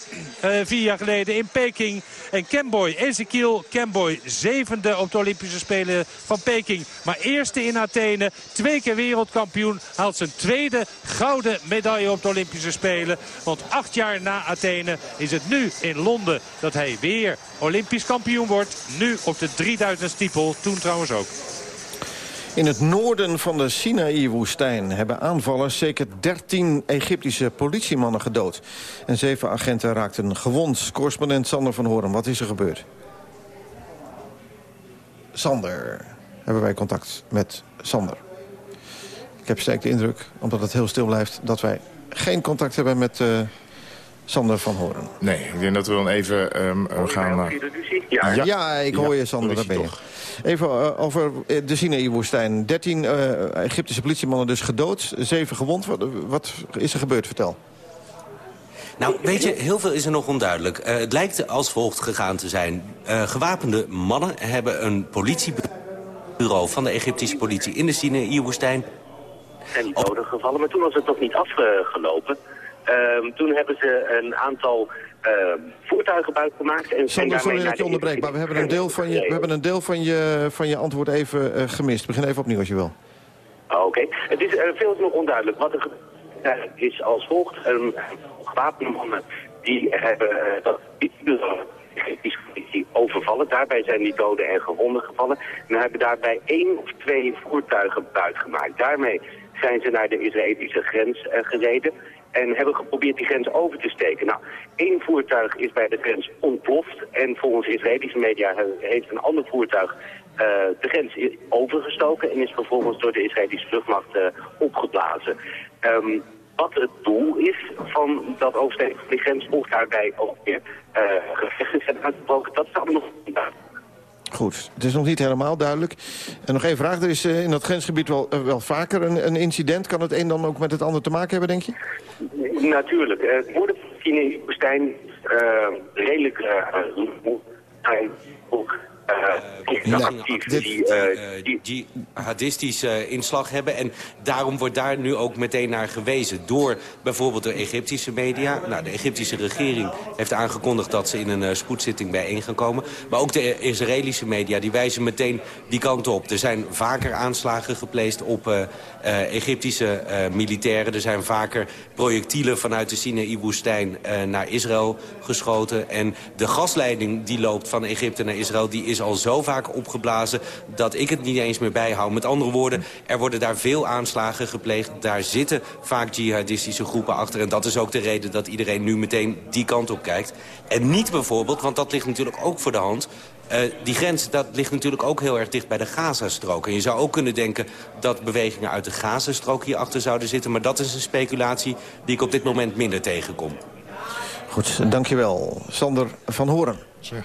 uh, vier jaar geleden in Peking. En Kemboy, Ezekiel Kemboy, zevende op de Olympische Spelen van Peking. Maar eerste in Athene, twee keer wereldkampioen. Haalt zijn tweede gouden medaille op de Olympische Spelen. Want acht jaar na Athene is het nu in Londen dat hij weer Olympisch kampioen wordt. Nu op de 3000 stiepel, toen trouwens ook. In het noorden van de Sinaï-woestijn hebben aanvallers zeker 13 Egyptische politiemannen gedood. En zeven agenten raakten gewond. Correspondent Sander van Horen, wat is er gebeurd? Sander, hebben wij contact met Sander. Ik heb sterk de indruk, omdat het heel stil blijft... dat wij geen contact hebben met uh, Sander van Horen. Nee, ik denk dat we dan even um, gaan... Ja, ja, ja, ik hoor je, Sander, daar ben je. Even uh, over de Sinaï-woestijn. 13 uh, Egyptische politiemannen dus gedood, zeven gewond. Wat, wat, is er gebeurd? Vertel. Nou, weet je, heel veel is er nog onduidelijk. Uh, het lijkt als volgt gegaan te zijn. Uh, gewapende mannen hebben een politiebureau van de Egyptische politie in de Sinaï-woestijn... zijn die doden gevallen, maar toen was het nog niet afgelopen. Uh, toen hebben ze een aantal uh, voertuigen buiten gemaakt. En Sander, sorry dat je onderbreekt, maar we hebben een deel van je, we hebben een deel van je, van je antwoord even uh, gemist. Begin even opnieuw als je wil. Oh, Oké, okay. het is uh, veel nog onduidelijk. Wat er is als volgt. Een gewapende mannen die hebben dat politie overvallen. Daarbij zijn die doden en gewonden gevallen. En hebben daarbij één of twee voertuigen buitgemaakt. Daarmee zijn ze naar de Israëlische grens gereden en hebben geprobeerd die grens over te steken. Nou, één voertuig is bij de grens ontploft en volgens Israëlische media heeft een ander voertuig uh, de grens overgestoken en is vervolgens door de Israëlische luchtmacht uh, opgeblazen. Um, wat het doel is van dat oversteken van die grens, of daarbij ook weer uh, gevechten zijn uitgebroken, dat staat nog niet Goed, het is nog niet helemaal duidelijk. En nog één vraag, er is uh, in dat grensgebied wel, uh, wel vaker een, een, incident. Kan het een dan ook met het ander te maken hebben, denk je? Natuurlijk. Uh, het worden in de woestijn redelijk ook ja, die, uh, die jihadistische inslag hebben. En daarom wordt daar nu ook meteen naar gewezen door bijvoorbeeld de Egyptische media. Nou, de Egyptische regering heeft aangekondigd dat ze in een uh, spoedzitting bijeen gaan komen. Maar ook de Israëlische media die wijzen meteen die kant op. Er zijn vaker aanslagen gepleegd op uh, Egyptische militairen. Er zijn vaker projectielen vanuit de Sinaï-woestijn naar Israël geschoten. En de gasleiding die loopt van Egypte naar Israël... die is is al zo vaak opgeblazen dat ik het niet eens meer bijhoud. Met andere woorden, er worden daar veel aanslagen gepleegd. Daar zitten vaak jihadistische groepen achter. En dat is ook de reden dat iedereen nu meteen die kant op kijkt. En niet bijvoorbeeld, want dat ligt natuurlijk ook voor de hand... Uh, die grens dat ligt natuurlijk ook heel erg dicht bij de Gazastrook. En je zou ook kunnen denken dat bewegingen uit de Gazastrook hierachter zouden zitten. Maar dat is een speculatie die ik op dit moment minder tegenkom. Goed, dankjewel. Sander van Horen. Sure.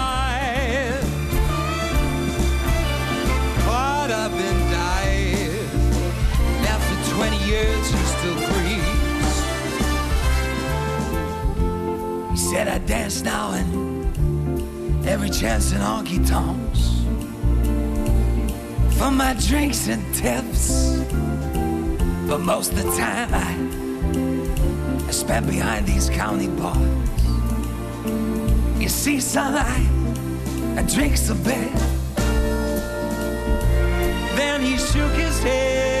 Said, I dance now and every chance in honky tonks. For my drinks and tips. But most of the time, I, I spend behind these county bars. You see sunlight I drink a bit then he shook his head.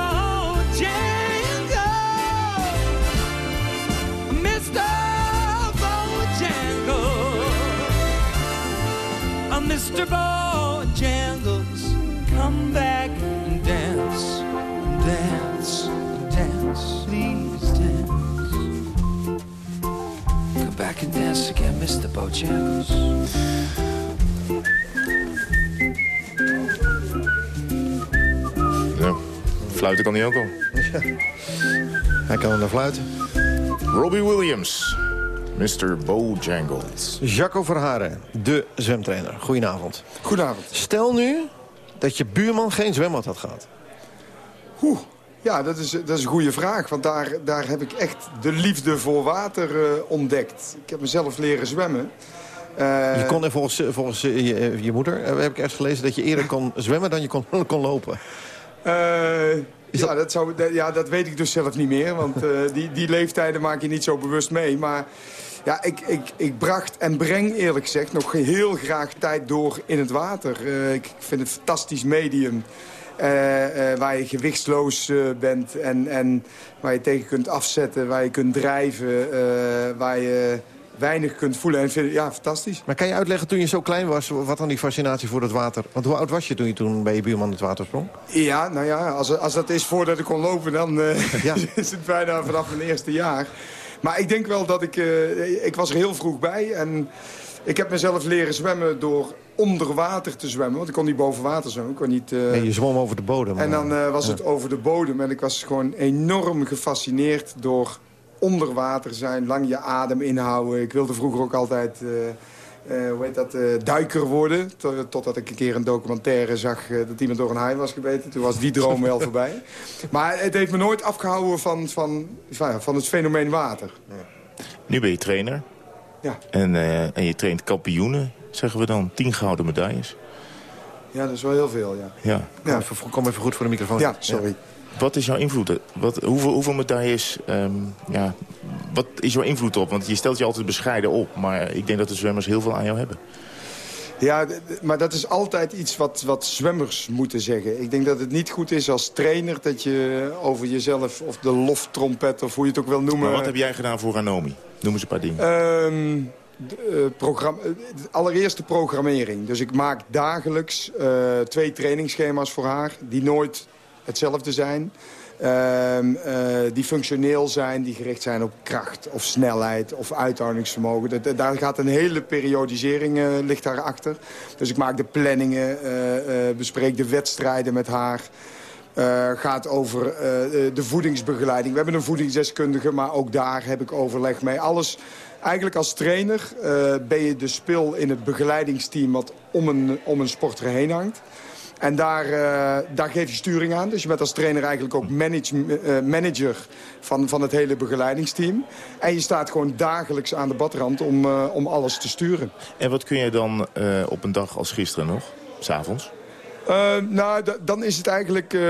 Mr. Bojangles, come back and dance, and dance, and dance, please dance. Come back and dance again, Mr. Bojangles. Ja, fluiten kan hij ook al. Hij kan er naar fluiten. Robbie Williams, Mr. Bojangles. Jacco Verharen, de zwemtrainer. Goedenavond. Goedenavond. Stel nu dat je buurman geen zwembad had gehad. Oeh, ja, dat is, dat is een goede vraag. Want daar, daar heb ik echt de liefde voor water eh, ontdekt. Ik heb mezelf leren zwemmen. Eh, je kon er volgens, volgens eh, je, je moeder, heb ik ergens gelezen... dat je eerder kon zwemmen dan je kon, kon lopen. eh, ja, dat zou, ja, dat weet ik dus zelf niet meer. Want eh, die, die leeftijden maak je niet zo bewust mee. Maar ja, ik, ik, ik bracht en breng eerlijk gezegd nog heel graag tijd door in het water. Eh, ik vind het een fantastisch medium. eh, eh, waar je gewichtsloos bent en, en waar je tegen kunt afzetten, waar je kunt drijven, waar je weinig kunt voelen. En vind ja, fantastisch. Maar kan je uitleggen toen je zo klein was... wat dan die fascinatie voor het water... want hoe oud was je toen je toen bij je buurman het water sprong? Ja, nou ja, als, als dat is voordat ik kon lopen, dan eh, is het bijna vanaf mijn eerste jaar. Maar ik denk wel dat ik... eh, ik was er heel vroeg bij en ik heb mezelf leren zwemmen door onder water te zwemmen. Want ik kon niet boven water zwemmen. Ik kon niet... eh, Nee, je zwom over de bodem. en dan eh, was Ja. het over de bodem. En ik was gewoon enorm gefascineerd door onder water zijn, lang je adem inhouden. Ik wilde vroeger ook altijd... eh, hoe heet dat, eh, duiker worden. Tot- Totdat ik een keer een documentaire zag eh, dat iemand door een haai was gebeten. Toen was die droom wel voorbij. Maar het heeft me nooit afgehouden van, van, van, van het fenomeen water. Nu ben je trainer. Ja. En, eh, en je traint kampioenen, zeggen we dan. Tien gouden medailles. Ja, dat is wel heel veel, ja. Ja. Ja. Even- Kom even goed voor de microfoon. Ja, sorry. Wat is jouw invloed? Wat, hoeveel, hoeveel medailles, ehm, ja, wat is jouw invloed op? Want je stelt je altijd bescheiden op, maar ik denk dat de zwemmers heel veel aan jou hebben. Ja, maar dat is altijd iets wat, wat zwemmers moeten zeggen. Ik denk dat het niet goed is als trainer dat je over jezelf... of de loftrompet, of hoe je het ook wil noemen... Maar wat heb jij gedaan voor Ranomi? Noem eens een paar dingen. Ehm, de, eh, eh, de allereerste programmering. Dus ik maak dagelijks eh, twee trainingsschema's voor haar... die nooit hetzelfde zijn. Ehm, eh, die functioneel zijn, die gericht zijn op kracht of snelheid of uithoudingsvermogen. Dat- daar gaat een hele periodisering eh, ligt daarachter. Dus ik maak de planningen, eh, bespreek de wedstrijden met haar... Eh, gaat over de voedingsbegeleiding. We hebben een voedingsdeskundige, maar ook daar heb ik overleg mee. Alles, eigenlijk als trainer ben je de spil in het begeleidingsteam... wat om een, om een sporter heen hangt. En daar, eh, daar geef je sturing aan. Dus je bent als trainer eigenlijk ook manage, eh, manager van, van het hele begeleidingsteam. En je staat gewoon dagelijks aan de badrand om, eh, om alles te sturen. En wat kun je dan eh, op een dag als gisteren nog, s'avonds? Eh, nou, dan is het eigenlijk eh,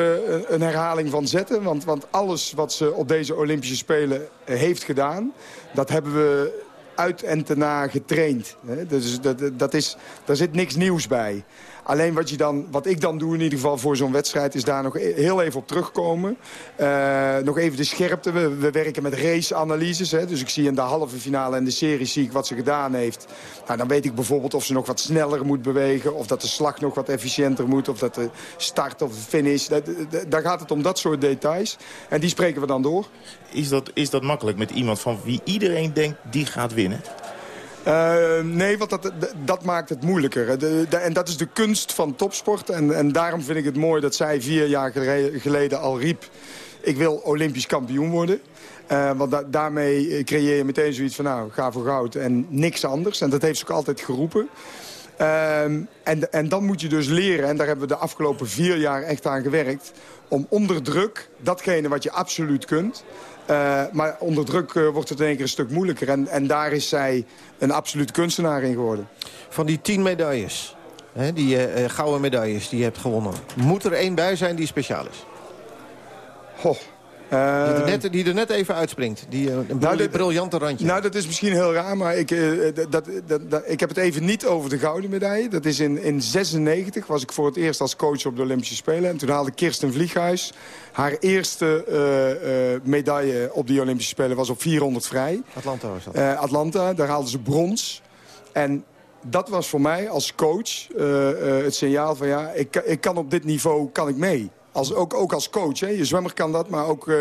een- herhaling van zetten. Want, want alles wat ze op deze Olympische Spelen eh, heeft gedaan... dat hebben we uit en te na getraind. Hè. Dus dat, dat is, daar zit niks nieuws bij. Alleen wat, je dan, wat ik dan doe in ieder geval voor zo'n wedstrijd... is daar nog e- heel even op terugkomen. Eh, nog even de scherpte. We, we werken met race-analyses. Dus ik zie in de halve finale en de serie zie ik wat ze gedaan heeft. Nou, dan weet ik bijvoorbeeld of ze nog wat sneller moet bewegen... of dat de slag nog wat efficiënter moet... of dat de start of de finish... Daar gaat het om dat soort details. En die spreken we dan door. Is dat, is dat makkelijk met iemand van wie iedereen denkt die gaat winnen? Eh, nee, want dat, dat, maakt het moeilijker. De, en dat is de kunst van topsport. En, en daarom vind ik het mooi dat zij vier jaar geleden al riep... ik wil Olympisch kampioen worden. Eh, want da- daarmee creëer je meteen zoiets van... nou, ga voor goud en niks anders. En dat heeft ze ook altijd geroepen. Ehm, en, en dan moet je dus leren, en daar hebben we de afgelopen vier jaar echt aan gewerkt... om onder druk, datgene wat je absoluut kunt... eh, maar onder druk eh, wordt het in één keer een stuk moeilijker. En, en daar is zij een absoluut kunstenaar in geworden. Van die tien medailles, hè, die eh, gouden medailles die je hebt gewonnen... moet er één bij zijn die speciaal is? Goh. Die, er Eh, net, die er net even uitspringt. Die, eh, een Nou, dit- briljante randje. Nou, dat is misschien heel raar, maar ik, eh, dat, dat, ik heb het even niet over de gouden medaille. Dat is in, in 96 was ik voor het eerst als coach op de Olympische Spelen. En toen haalde Kirsten Vlieghuis haar eerste medaille op die Olympische Spelen was op 400 vrij. Atlanta was dat. Atlanta, daar haalden ze brons. En dat was voor mij als coach het signaal van... ja, ik, ik kan op dit niveau kan ik mee. Als, ook, ook als coach. Hè. Je zwemmer kan dat, maar ook...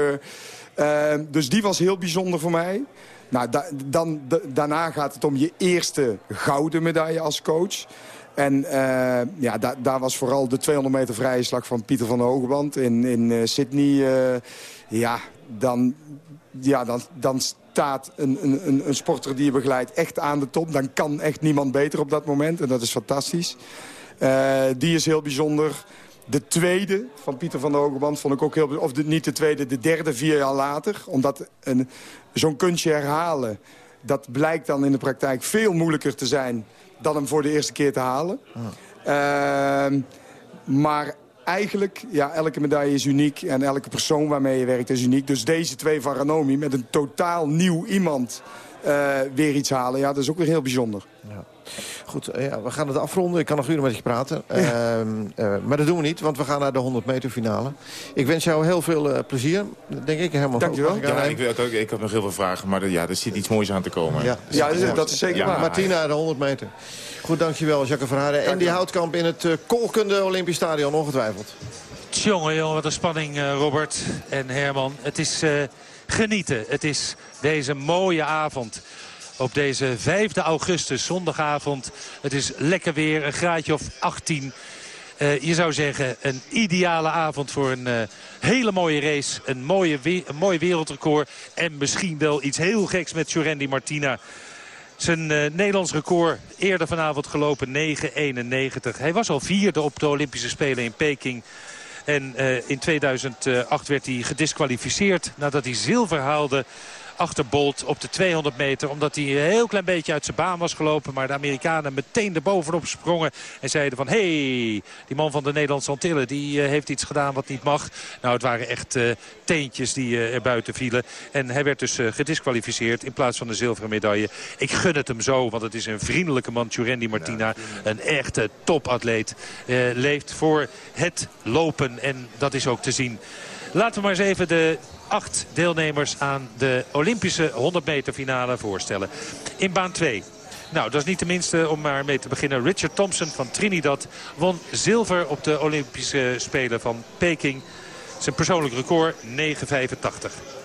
dus die was heel bijzonder voor mij. Nou, dan, daarna gaat het om je eerste gouden medaille als coach. En uh, ja, daar was vooral de 200 meter vrije slag van Pieter van Hogeband in, in Sydney. Ja, dan, ja dan, dan staat een, een, een sporter die je begeleidt echt aan de top. Dan kan echt niemand beter op dat moment. En dat is fantastisch. die is heel bijzonder. De tweede van Pieter van der Hogeband vond ik ook heel... Of de, niet de tweede, de derde vier jaar later. Omdat zo'n kunstje herhalen... dat blijkt dan in de praktijk veel moeilijker te zijn... dan hem voor de eerste keer te halen. Uh, maar eigenlijk, ja, elke medaille is uniek. En elke persoon waarmee je werkt is uniek. Dus deze twee van Ranomi met een totaal nieuw iemand... Uh, weer iets halen, ja, dat is ook weer heel bijzonder. Ja. Goed, eh, ja, we gaan het afronden. Ik kan nog uren met je praten. Ehm, eh, maar dat doen we niet, want we gaan naar de 100 meter finale. Ik wens jou heel veel uh, plezier, denk ik. Helemaal Dankjewel. Ja, ik, ik, ik, heb nog heel veel vragen, maar ja, er zit iets moois aan te komen. Ja, ja dat is zeker waar. Martina, de 100 meter. Goed, dankjewel, Jacques Verharen. En die houtkamp in het uh, kolkende Olympisch Stadion, ongetwijfeld. Tjonge, jongen, wat een spanning, Robert en Herman. Het is genieten. Het is deze mooie avond op deze 5 augustus, zondagavond. Het is lekker weer, een graadje of 18. Uh, eh, je zou zeggen een ideale avond voor een uh, hele mooie race. Een, mooie mooi wereldrecord. En misschien wel iets heel geks met Jorendi Martina. Zijn uh, Nederlands record eerder vanavond gelopen 9.91. Hij was al vierde op de Olympische Spelen in Peking. En in 2008 werd hij gedisqualificeerd nadat hij zilver haalde achter Bolt op de 200 meter. Omdat hij een heel klein beetje uit zijn baan was gelopen. Maar de Amerikanen meteen erbovenop sprongen. En zeiden van, hé, hey, die man van de Nederlandse Antillen... die uh, heeft iets gedaan wat niet mag. Nou, het waren echt uh, teentjes die uh, er buiten vielen. En hij werd dus gedisqualificeerd in plaats van de zilveren medaille. Ik gun het hem zo, want het is een vriendelijke man, Tjurendi Martina. Een echte topatleet. leeft voor het lopen en dat is ook te zien. Laten we maar eens even de acht deelnemers aan de Olympische 100 meter finale voorstellen. In baan 2. Nou, dat is niet de minste om maar mee te beginnen. Richard Thompson van Trinidad won zilver op de Olympische Spelen van Peking. Zijn persoonlijk record 9,85.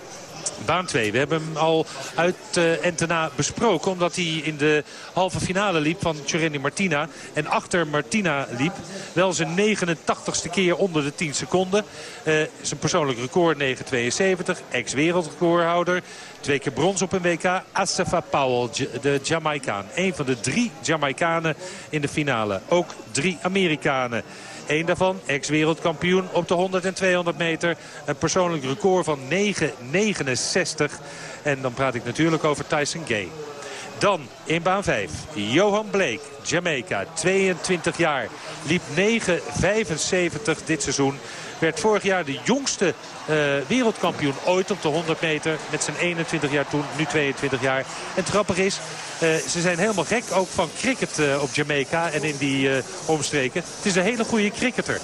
Baan 2. We hebben hem al uit uh, Entena besproken. Omdat hij in de halve finale liep van Tjurendi Martina. En achter Martina liep. Wel zijn 89ste keer onder de 10 seconden. Uh, zijn persoonlijk record 9,72. Ex-wereldrecordhouder. Twee keer brons op een WK. Asafa Powell, de Jamaicaan. Een van de drie Jamaicanen in de finale. Ook drie Amerikanen. Eén daarvan, ex-wereldkampioen op de 100 en 200 meter. Een persoonlijk record van 9,69. En dan praat ik natuurlijk over Tyson Gay. Dan in baan 5, Johan Blake, Jamaica, 22 jaar. Liep 9,75 dit seizoen. Werd vorig jaar de jongste uh, wereldkampioen ooit op de 100 meter. Met zijn 21 jaar toen, nu 22 jaar. En trappig is, ze zijn helemaal gek ook van cricket uh, op Jamaica en in die omstreken. Het is een hele goede cricketer.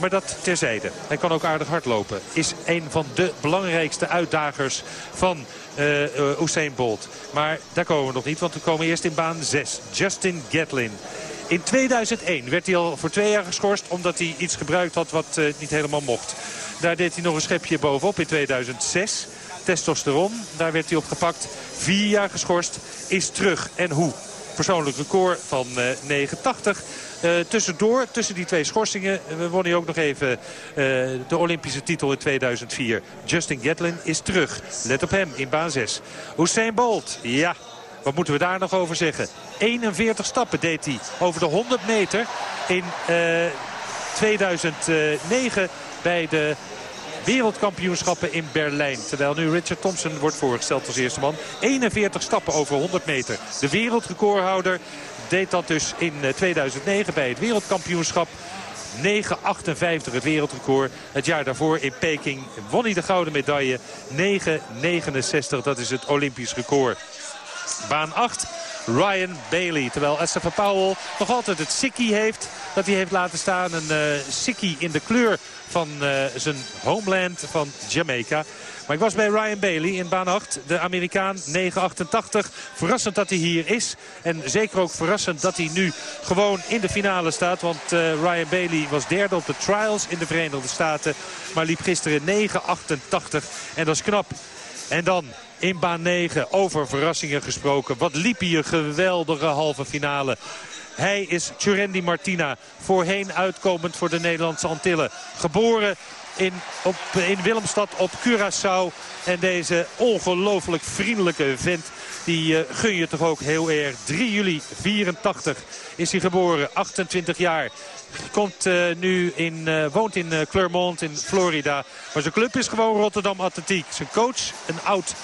maar dat terzijde. Hij kan ook aardig hardlopen. Is een van de belangrijkste uitdagers van Usain Bolt. Maar daar komen we nog niet, want we komen eerst in baan 6. Justin Gatlin. In 2001 werd hij al voor twee jaar geschorst omdat hij iets gebruikt had wat uh, niet helemaal mocht. Daar deed hij nog een schepje bovenop in 2006. Testosteron, daar werd hij op gepakt. Vier jaar geschorst, is terug. En hoe? Persoonlijk record van uh, 89. Uh, tussendoor, tussen die twee schorsingen, uh, won hij ook nog even de Olympische titel in 2004. Justin Gatlin is terug. Let op hem in baan 6. Usain Bolt, ja, wat moeten we daar nog over zeggen? 41 stappen deed hij over de 100 meter in 2009 bij de wereldkampioenschappen in Berlijn. Terwijl nu Richard Thompson wordt voorgesteld als eerste man. 41 stappen over 100 meter. De wereldrecordhouder deed dat dus in 2009 bij het wereldkampioenschap. 9,58 het wereldrecord. Het jaar daarvoor in Peking won hij de gouden medaille. 9,69 dat is het Olympisch record. Baan 8. Ryan Bailey. Terwijl Esther Powell nog altijd het sikkie heeft. Dat hij heeft laten staan. Een uh, in de kleur van uh, zijn homeland van Jamaica. Maar ik was bij Ryan Bailey in baan 8. De Amerikaan 9.88. Verrassend dat hij hier is. En zeker ook verrassend dat hij nu gewoon in de finale staat. Want uh, Ryan Bailey was derde op de trials in de Verenigde Staten. Maar liep gisteren 9.88. En dat is knap. En dan in baan 9 over verrassingen gesproken. Wat liep hier geweldige halve finale. Hij is Churendi Martina, voorheen uitkomend voor de Nederlandse Antillen. Geboren in, op, in Willemstad op Curaçao. En deze ongelooflijk vriendelijke vent, die uh, gun je toch ook heel erg. 3 juli 84 is hij geboren, 28 jaar. Komt uh, nu in, uh, woont in uh, Clermont in Florida. Maar zijn club is gewoon Rotterdam Atletiek. Zijn coach, een oud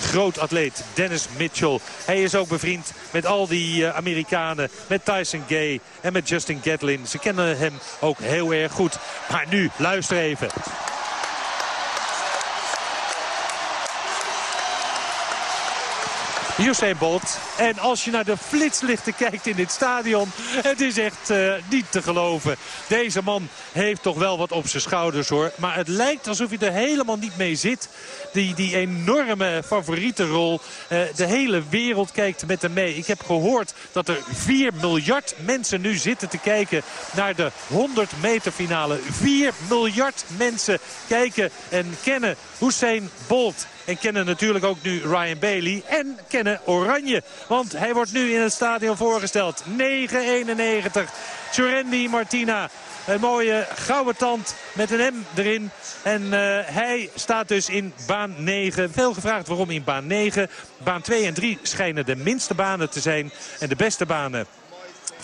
groot atleet, Dennis Mitchell. Hij is ook bevriend met al die Amerikanen, met Tyson Gay en met Justin Gatlin. Ze kennen hem ook heel erg goed. Maar nu, luister even. Usain Bolt. En als je naar de flitslichten kijkt in dit stadion, het is echt uh, niet te geloven. Deze man heeft toch wel wat op zijn schouders hoor. Maar het lijkt alsof hij er helemaal niet mee zit. Die, die enorme favoriete rol. Uh, de hele wereld kijkt met hem mee. Ik heb gehoord dat er 4 miljard mensen nu zitten te kijken naar de 100 meter finale. 4 miljard mensen kijken en kennen Usain Bolt. En kennen natuurlijk ook nu Ryan Bailey. En kennen Oranje. Want hij wordt nu in het stadion voorgesteld. 9.91. Churendi Martina. Een mooie gouden tand met een M erin. En uh, hij staat dus in baan 9. Veel gevraagd waarom in baan 9. Baan 2 en 3 schijnen de minste banen te zijn. En de beste banen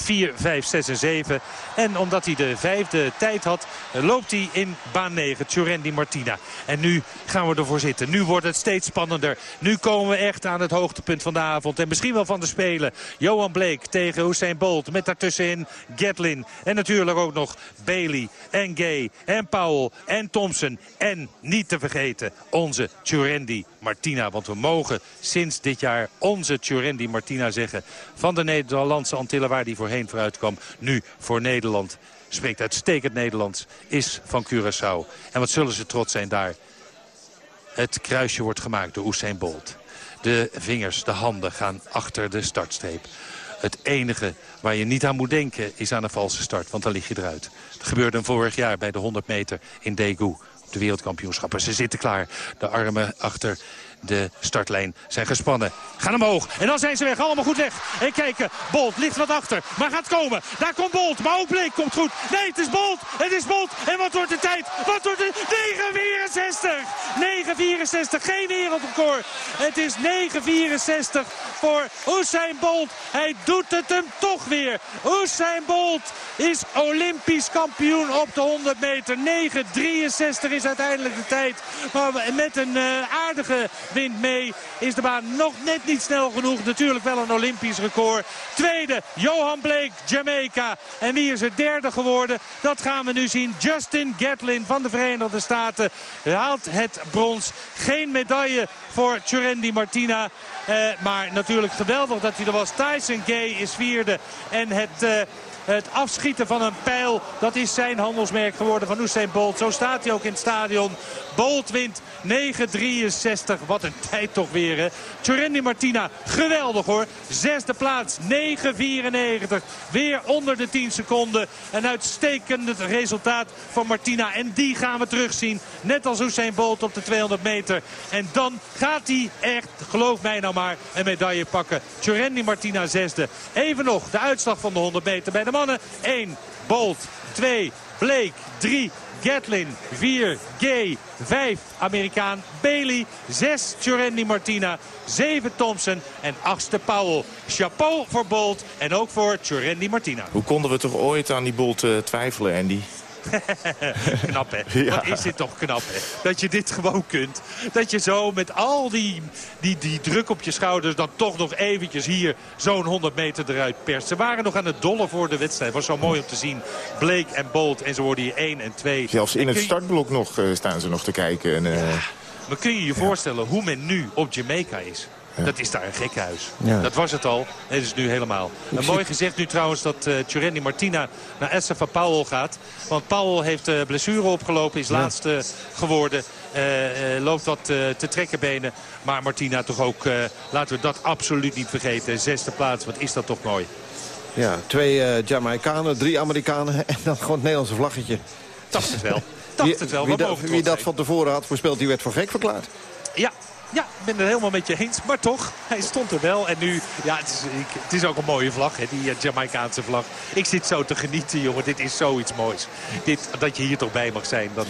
4, 5, 6 en 7. En omdat hij de vijfde tijd had, loopt hij in baan 9. Tjurendi Martina. En nu gaan we ervoor zitten. Nu wordt het steeds spannender. Nu komen we echt aan het hoogtepunt van de avond. En misschien wel van de Spelen. Johan Blake tegen Usain Bolt. Met daartussenin Gatlin. En natuurlijk ook nog Bailey en Gay en Powell en Thompson. En niet te vergeten onze Tjurendi Martina. Want we mogen sinds dit jaar onze Tjurendi Martina zeggen. Van de Nederlandse Antillen waar die voorheen vooruit kwam. Nu voor Nederland. Spreekt uitstekend Nederlands. Is van Curaçao. En wat zullen ze trots zijn daar. Het kruisje wordt gemaakt door Usain Bolt. De vingers, de handen gaan achter de startstreep. Het enige waar je niet aan moet denken is aan een valse start. Want dan lig je eruit. Het gebeurde vorig jaar bij de 100 meter in Daegu. Op de wereldkampioenschappen. Ze zitten klaar. De armen achter de startlijn zijn gespannen. Gaan omhoog. En dan zijn ze weg. Allemaal goed weg. En kijken. Bolt ligt wat achter. Maar gaat komen. Daar komt Bolt. Maar ook Bleek komt goed. Nee, het is Bolt. Het is Bolt. En wat wordt de tijd? Wat wordt de 9.64. 9.64. Geen wereldrecord. Het is 9.64 voor Usain Bolt. Hij doet het hem toch weer. Usain Bolt is olympisch kampioen op de 100 meter. 9.63 is uiteindelijk de tijd. Maar met een uh, aardige wind mee. Is de baan nog net niet snel genoeg. Natuurlijk wel een Olympisch record. Tweede, Johan Blake, Jamaica. En wie is er derde geworden? Dat gaan we nu zien. Justin Gatlin van de Verenigde Staten haalt het brons. Geen medaille voor Churendi Martina. Uh, maar natuurlijk geweldig dat hij er was. Tyson Gay is vierde. En het... Uh, het afschieten van een pijl, dat is zijn handelsmerk geworden van Usain Bolt. Zo staat hij ook in het stadion. Bolt wint 9.63. Wat een tijd toch weer, hè. Tjurendi Martina, geweldig hoor. Zesde plaats, 9.94. Weer onder de 10 seconden. Een uitstekend resultaat van Martina. En die gaan we terugzien. Net als Usain Bolt op de 200 meter. En dan gaat hij echt, geloof mij nou maar, een medaille pakken. Tjurendi Martina zesde. Even nog de uitslag van de 100 meter bij de mannen. 1, Bolt. 2, Blake. 3, Gatlin. 4, Gay. 5, Amerikaan Bailey. 6, Tjurendi Martina. 7, Thompson. En 8e Powell. Chapeau voor Bolt en ook voor Tjurendi Martina. Hoe konden we toch ooit aan die Bolt uh, twijfelen, Andy? knap, hè? Ja. Wat is dit toch knap, hè? Dat je dit gewoon kunt. Dat je zo met al die, die, die druk op je schouders... dan toch nog eventjes hier zo'n 100 meter eruit perst. Ze waren nog aan het dollen voor de wedstrijd. Het was zo mooi om te zien. Blake en Bolt. En ze worden hier 1 en 2. Zelfs in het startblok nog uh, staan ze nog te kijken. En, uh... ja. Maar kun je je voorstellen hoe men nu op Jamaica is? Dat is daar een gekkenhuis. Ja. Dat was het al. Het is nu helemaal. En mooi gezegd nu trouwens dat uh, Martina naar Estefa Powell gaat. Want Powell heeft uh, blessure opgelopen. Is laatste geworden. Uh, loopt wat te trekken benen. Maar Martina toch ook, laten we dat absoluut niet vergeten. Zesde plaats, wat is dat toch mooi. Ja, twee Jamaicanen, drie Amerikanen en dan gewoon het Nederlandse vlaggetje. Dacht het wel. Dacht het wel. Wie, wie, wie dat van tevoren had voorspeld, die werd voor gek verklaard. Ja, ja, ik ben het helemaal met je eens. Maar toch, hij stond er wel. En nu, ja, het is, ik, het is ook een mooie vlag, hè, die Jamaicaanse vlag. Ik zit zo te genieten, jongen. Dit is zoiets moois. Dit, dat je hier toch bij mag zijn. Dan,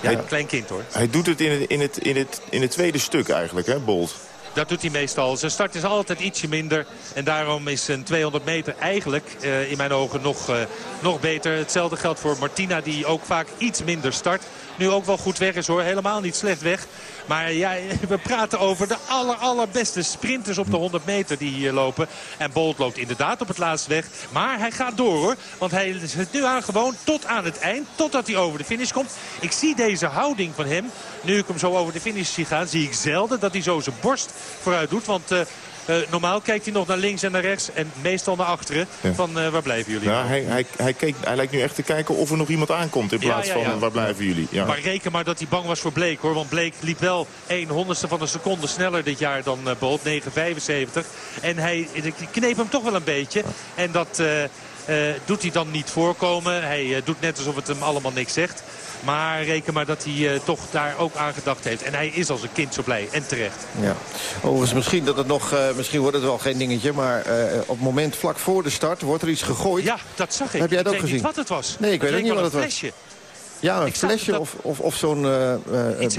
ja, een klein kind, hoor. Hij doet het in het, in het, in het, in het tweede stuk eigenlijk, hè, Bolt. Dat doet hij meestal. Zijn start is altijd ietsje minder. En daarom is een 200 meter eigenlijk uh, in mijn ogen nog, uh, nog beter. Hetzelfde geldt voor Martina die ook vaak iets minder start. Nu ook wel goed weg is hoor. Helemaal niet slecht weg. Maar ja, we praten over de aller, allerbeste sprinters op de 100 meter die hier lopen. En Bolt loopt inderdaad op het laatst weg. Maar hij gaat door hoor. Want hij zit nu aan gewoon tot aan het eind. Totdat hij over de finish komt. Ik zie deze houding van hem. Nu ik hem zo over de finish zie gaan, zie ik zelden dat hij zo zijn borst vooruit doet. Want... Uh, normaal kijkt hij nog naar links en naar rechts en meestal naar achteren. Ja. Van uh, waar blijven jullie? Nou, hij, hij, hij, keek, hij lijkt nu echt te kijken of er nog iemand aankomt in plaats ja, ja, van waar blijven jullie. Maar reken maar dat hij bang was voor Bleek hoor. Want Bleek liep wel 1 honderdste van een seconde sneller dit jaar dan uh, Bolt. 9,75. En hij kneep hem toch wel een beetje. En dat doet hij dan niet voorkomen. Hij doet net alsof het hem allemaal niks zegt. Maar reken maar dat hij uh, toch daar ook aan gedacht heeft. En hij is als een kind zo blij. En terecht. Ja. Overigens, misschien, dat het nog, uh, misschien wordt het wel geen dingetje. Maar uh, op het moment vlak voor de start wordt er iets gegooid. Ja, dat zag ik. Heb jij ik ook gezien? niet wat het was. Nee, ik weet ook niet wat het was. flesje. Ja, een flesje of, of, of zo'n... Uh,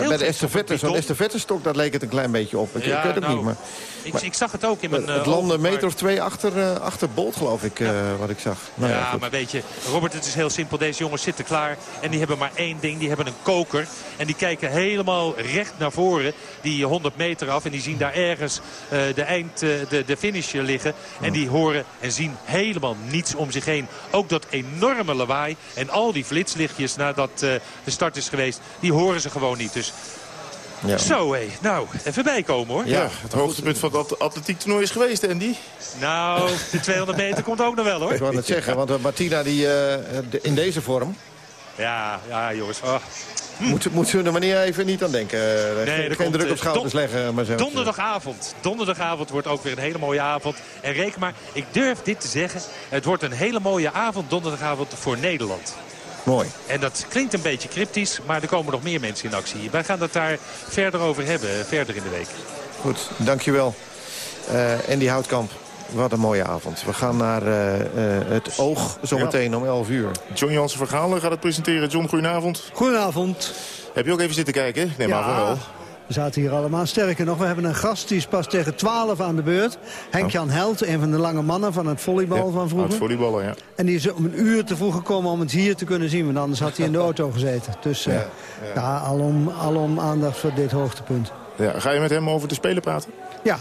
bij de estafette, zo'n estafettestok, dat leek het een klein beetje op. Ik, ja, ik weet het nou, niet, maar... Ik, ik, zag het ook in mijn... Uh, het landde een meter of twee achter, achter Bolt, geloof ik, ja. wat ik zag. Nou, ja, ja maar weet je, Robert, het is heel simpel. Deze jongens zitten klaar en die hebben maar één ding. Die hebben een koker. En die kijken helemaal recht naar voren, die 100 meter af. En die zien daar ergens de eind, de, de finish liggen. En die horen en zien helemaal niets om zich heen. Ook dat enorme lawaai en al die flitslichtjes nadat de start is geweest, die horen ze gewoon niet. Dus ja. Zo hé, nou, even bijkomen hoor. Ja, het hoogtepunt van het atletiek toernooi is geweest, Andy. Nou, de 200 meter komt ook nog wel hoor. Ik wou het zeggen, want Martina die, uh, de, in deze vorm... Ja, ja jongens. Oh. Moet, moet ze er maar niet even niet aan denken. Nee, geen, geen komt, druk op schouders don leggen. Maar zo. Donderdagavond. Donderdagavond wordt ook weer een hele mooie avond. En reken maar, ik durf dit te zeggen. Het wordt een hele mooie avond, donderdagavond, voor Nederland. Mooi. En dat klinkt een beetje cryptisch, maar er komen nog meer mensen in actie. Wij gaan het daar verder over hebben, verder in de week. Goed, dankjewel. Uh, Andy Houtkamp, wat een mooie avond. We gaan naar uh, uh, het Oog zometeen ja. om 11 uur. John Jansen Vergalen gaat het presenteren. John, goedenavond. Goedenavond. Heb je ook even zitten kijken? Neem ja. maar van wel. We zaten hier allemaal. Sterker nog, we hebben een gast die is pas tegen 12 aan de beurt. Henk-Jan oh. Held, een van de lange mannen van het volleybal ja, van vroeger. Het volleyballen, ja. En die is om een uur te vroeg gekomen om het hier te kunnen zien. Want anders had hij in de auto gezeten. Dus uh, ja, ja. ja alom, alom aandacht voor dit hoogtepunt. Ja, ga je met hem over de Spelen praten? Ja,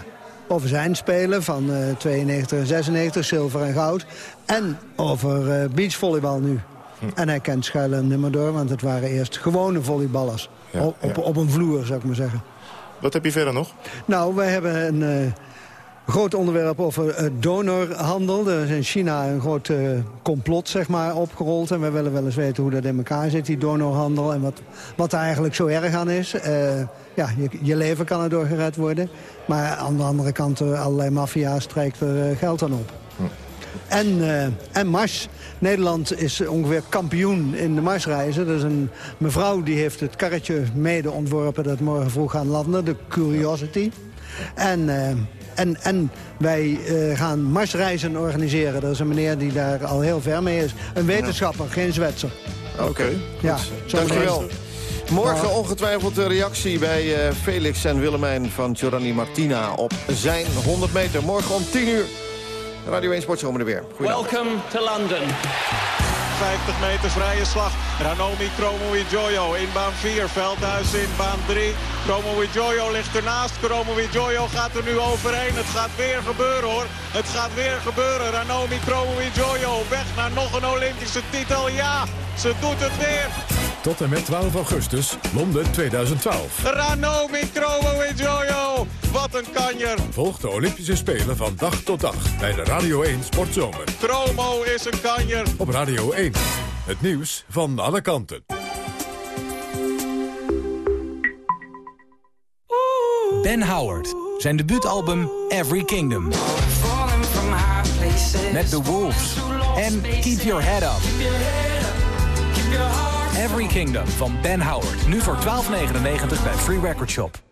over zijn spelen van uh, 92 en 96, zilver en goud. En over uh, beachvolleybal nu. Hm. En hij kent schuil en nummer door, want het waren eerst gewone volleyballers. Ja, op, ja. op, een vloer, zou ik maar zeggen. Wat heb je verder nog? Nou, wij hebben een uh, groot onderwerp over uh, donorhandel. Er is in China een groot uh, complot zeg maar, opgerold. En we willen wel eens weten hoe dat in elkaar zit, die donorhandel. En wat, wat daar eigenlijk zo erg aan is. ja, je, je leven kan erdoor gered worden. Maar aan de andere kant, allerlei maffia's strijkt er geld aan op. Hm. En, uh, en Mars. Nederland is ongeveer kampioen in de Marsreizen. Er is een mevrouw die heeft het karretje mede ontworpen... dat morgen vroeg gaan landen, de Curiosity. En, uh, en, en wij uh, gaan Marsreizen organiseren. Er is een meneer die daar al heel ver mee is. Een wetenschapper, ja. geen Zwetser. Oké, okay, ja, dankjewel. Morgen ongetwijfeld de reactie bij uh, Felix en Willemijn van Giovanni Martina op zijn 100 meter. Morgen om 10 uur. Radio 1 Sportzomer er weer. Welcome to London. 50 meter vrije slag. Ranomi Kromowidjojo in baan 4. Veldhuis in baan 3. Kromowidjojo ligt ernaast. Kromowidjojo gaat er nu overheen. Het gaat weer gebeuren hoor. Het gaat weer gebeuren. Ranomi Kromowidjojo weg naar nog een Olympische titel. Ja, ze doet het weer. Tot en met 12 augustus, Londen 2012. Ranomi Kromowidjojo Wat een kanjer. Volg de Olympische Spelen van dag tot dag bij de Radio 1 Sportzomer. Chromo is een kanjer. Op Radio 1. Het nieuws van alle kanten. Ben Howard. Zijn debuutalbum Every Kingdom. Met The Wolves. En Keep Your Head Up. Every Kingdom van Ben Howard. Nu voor 12,99 bij Free Record Shop.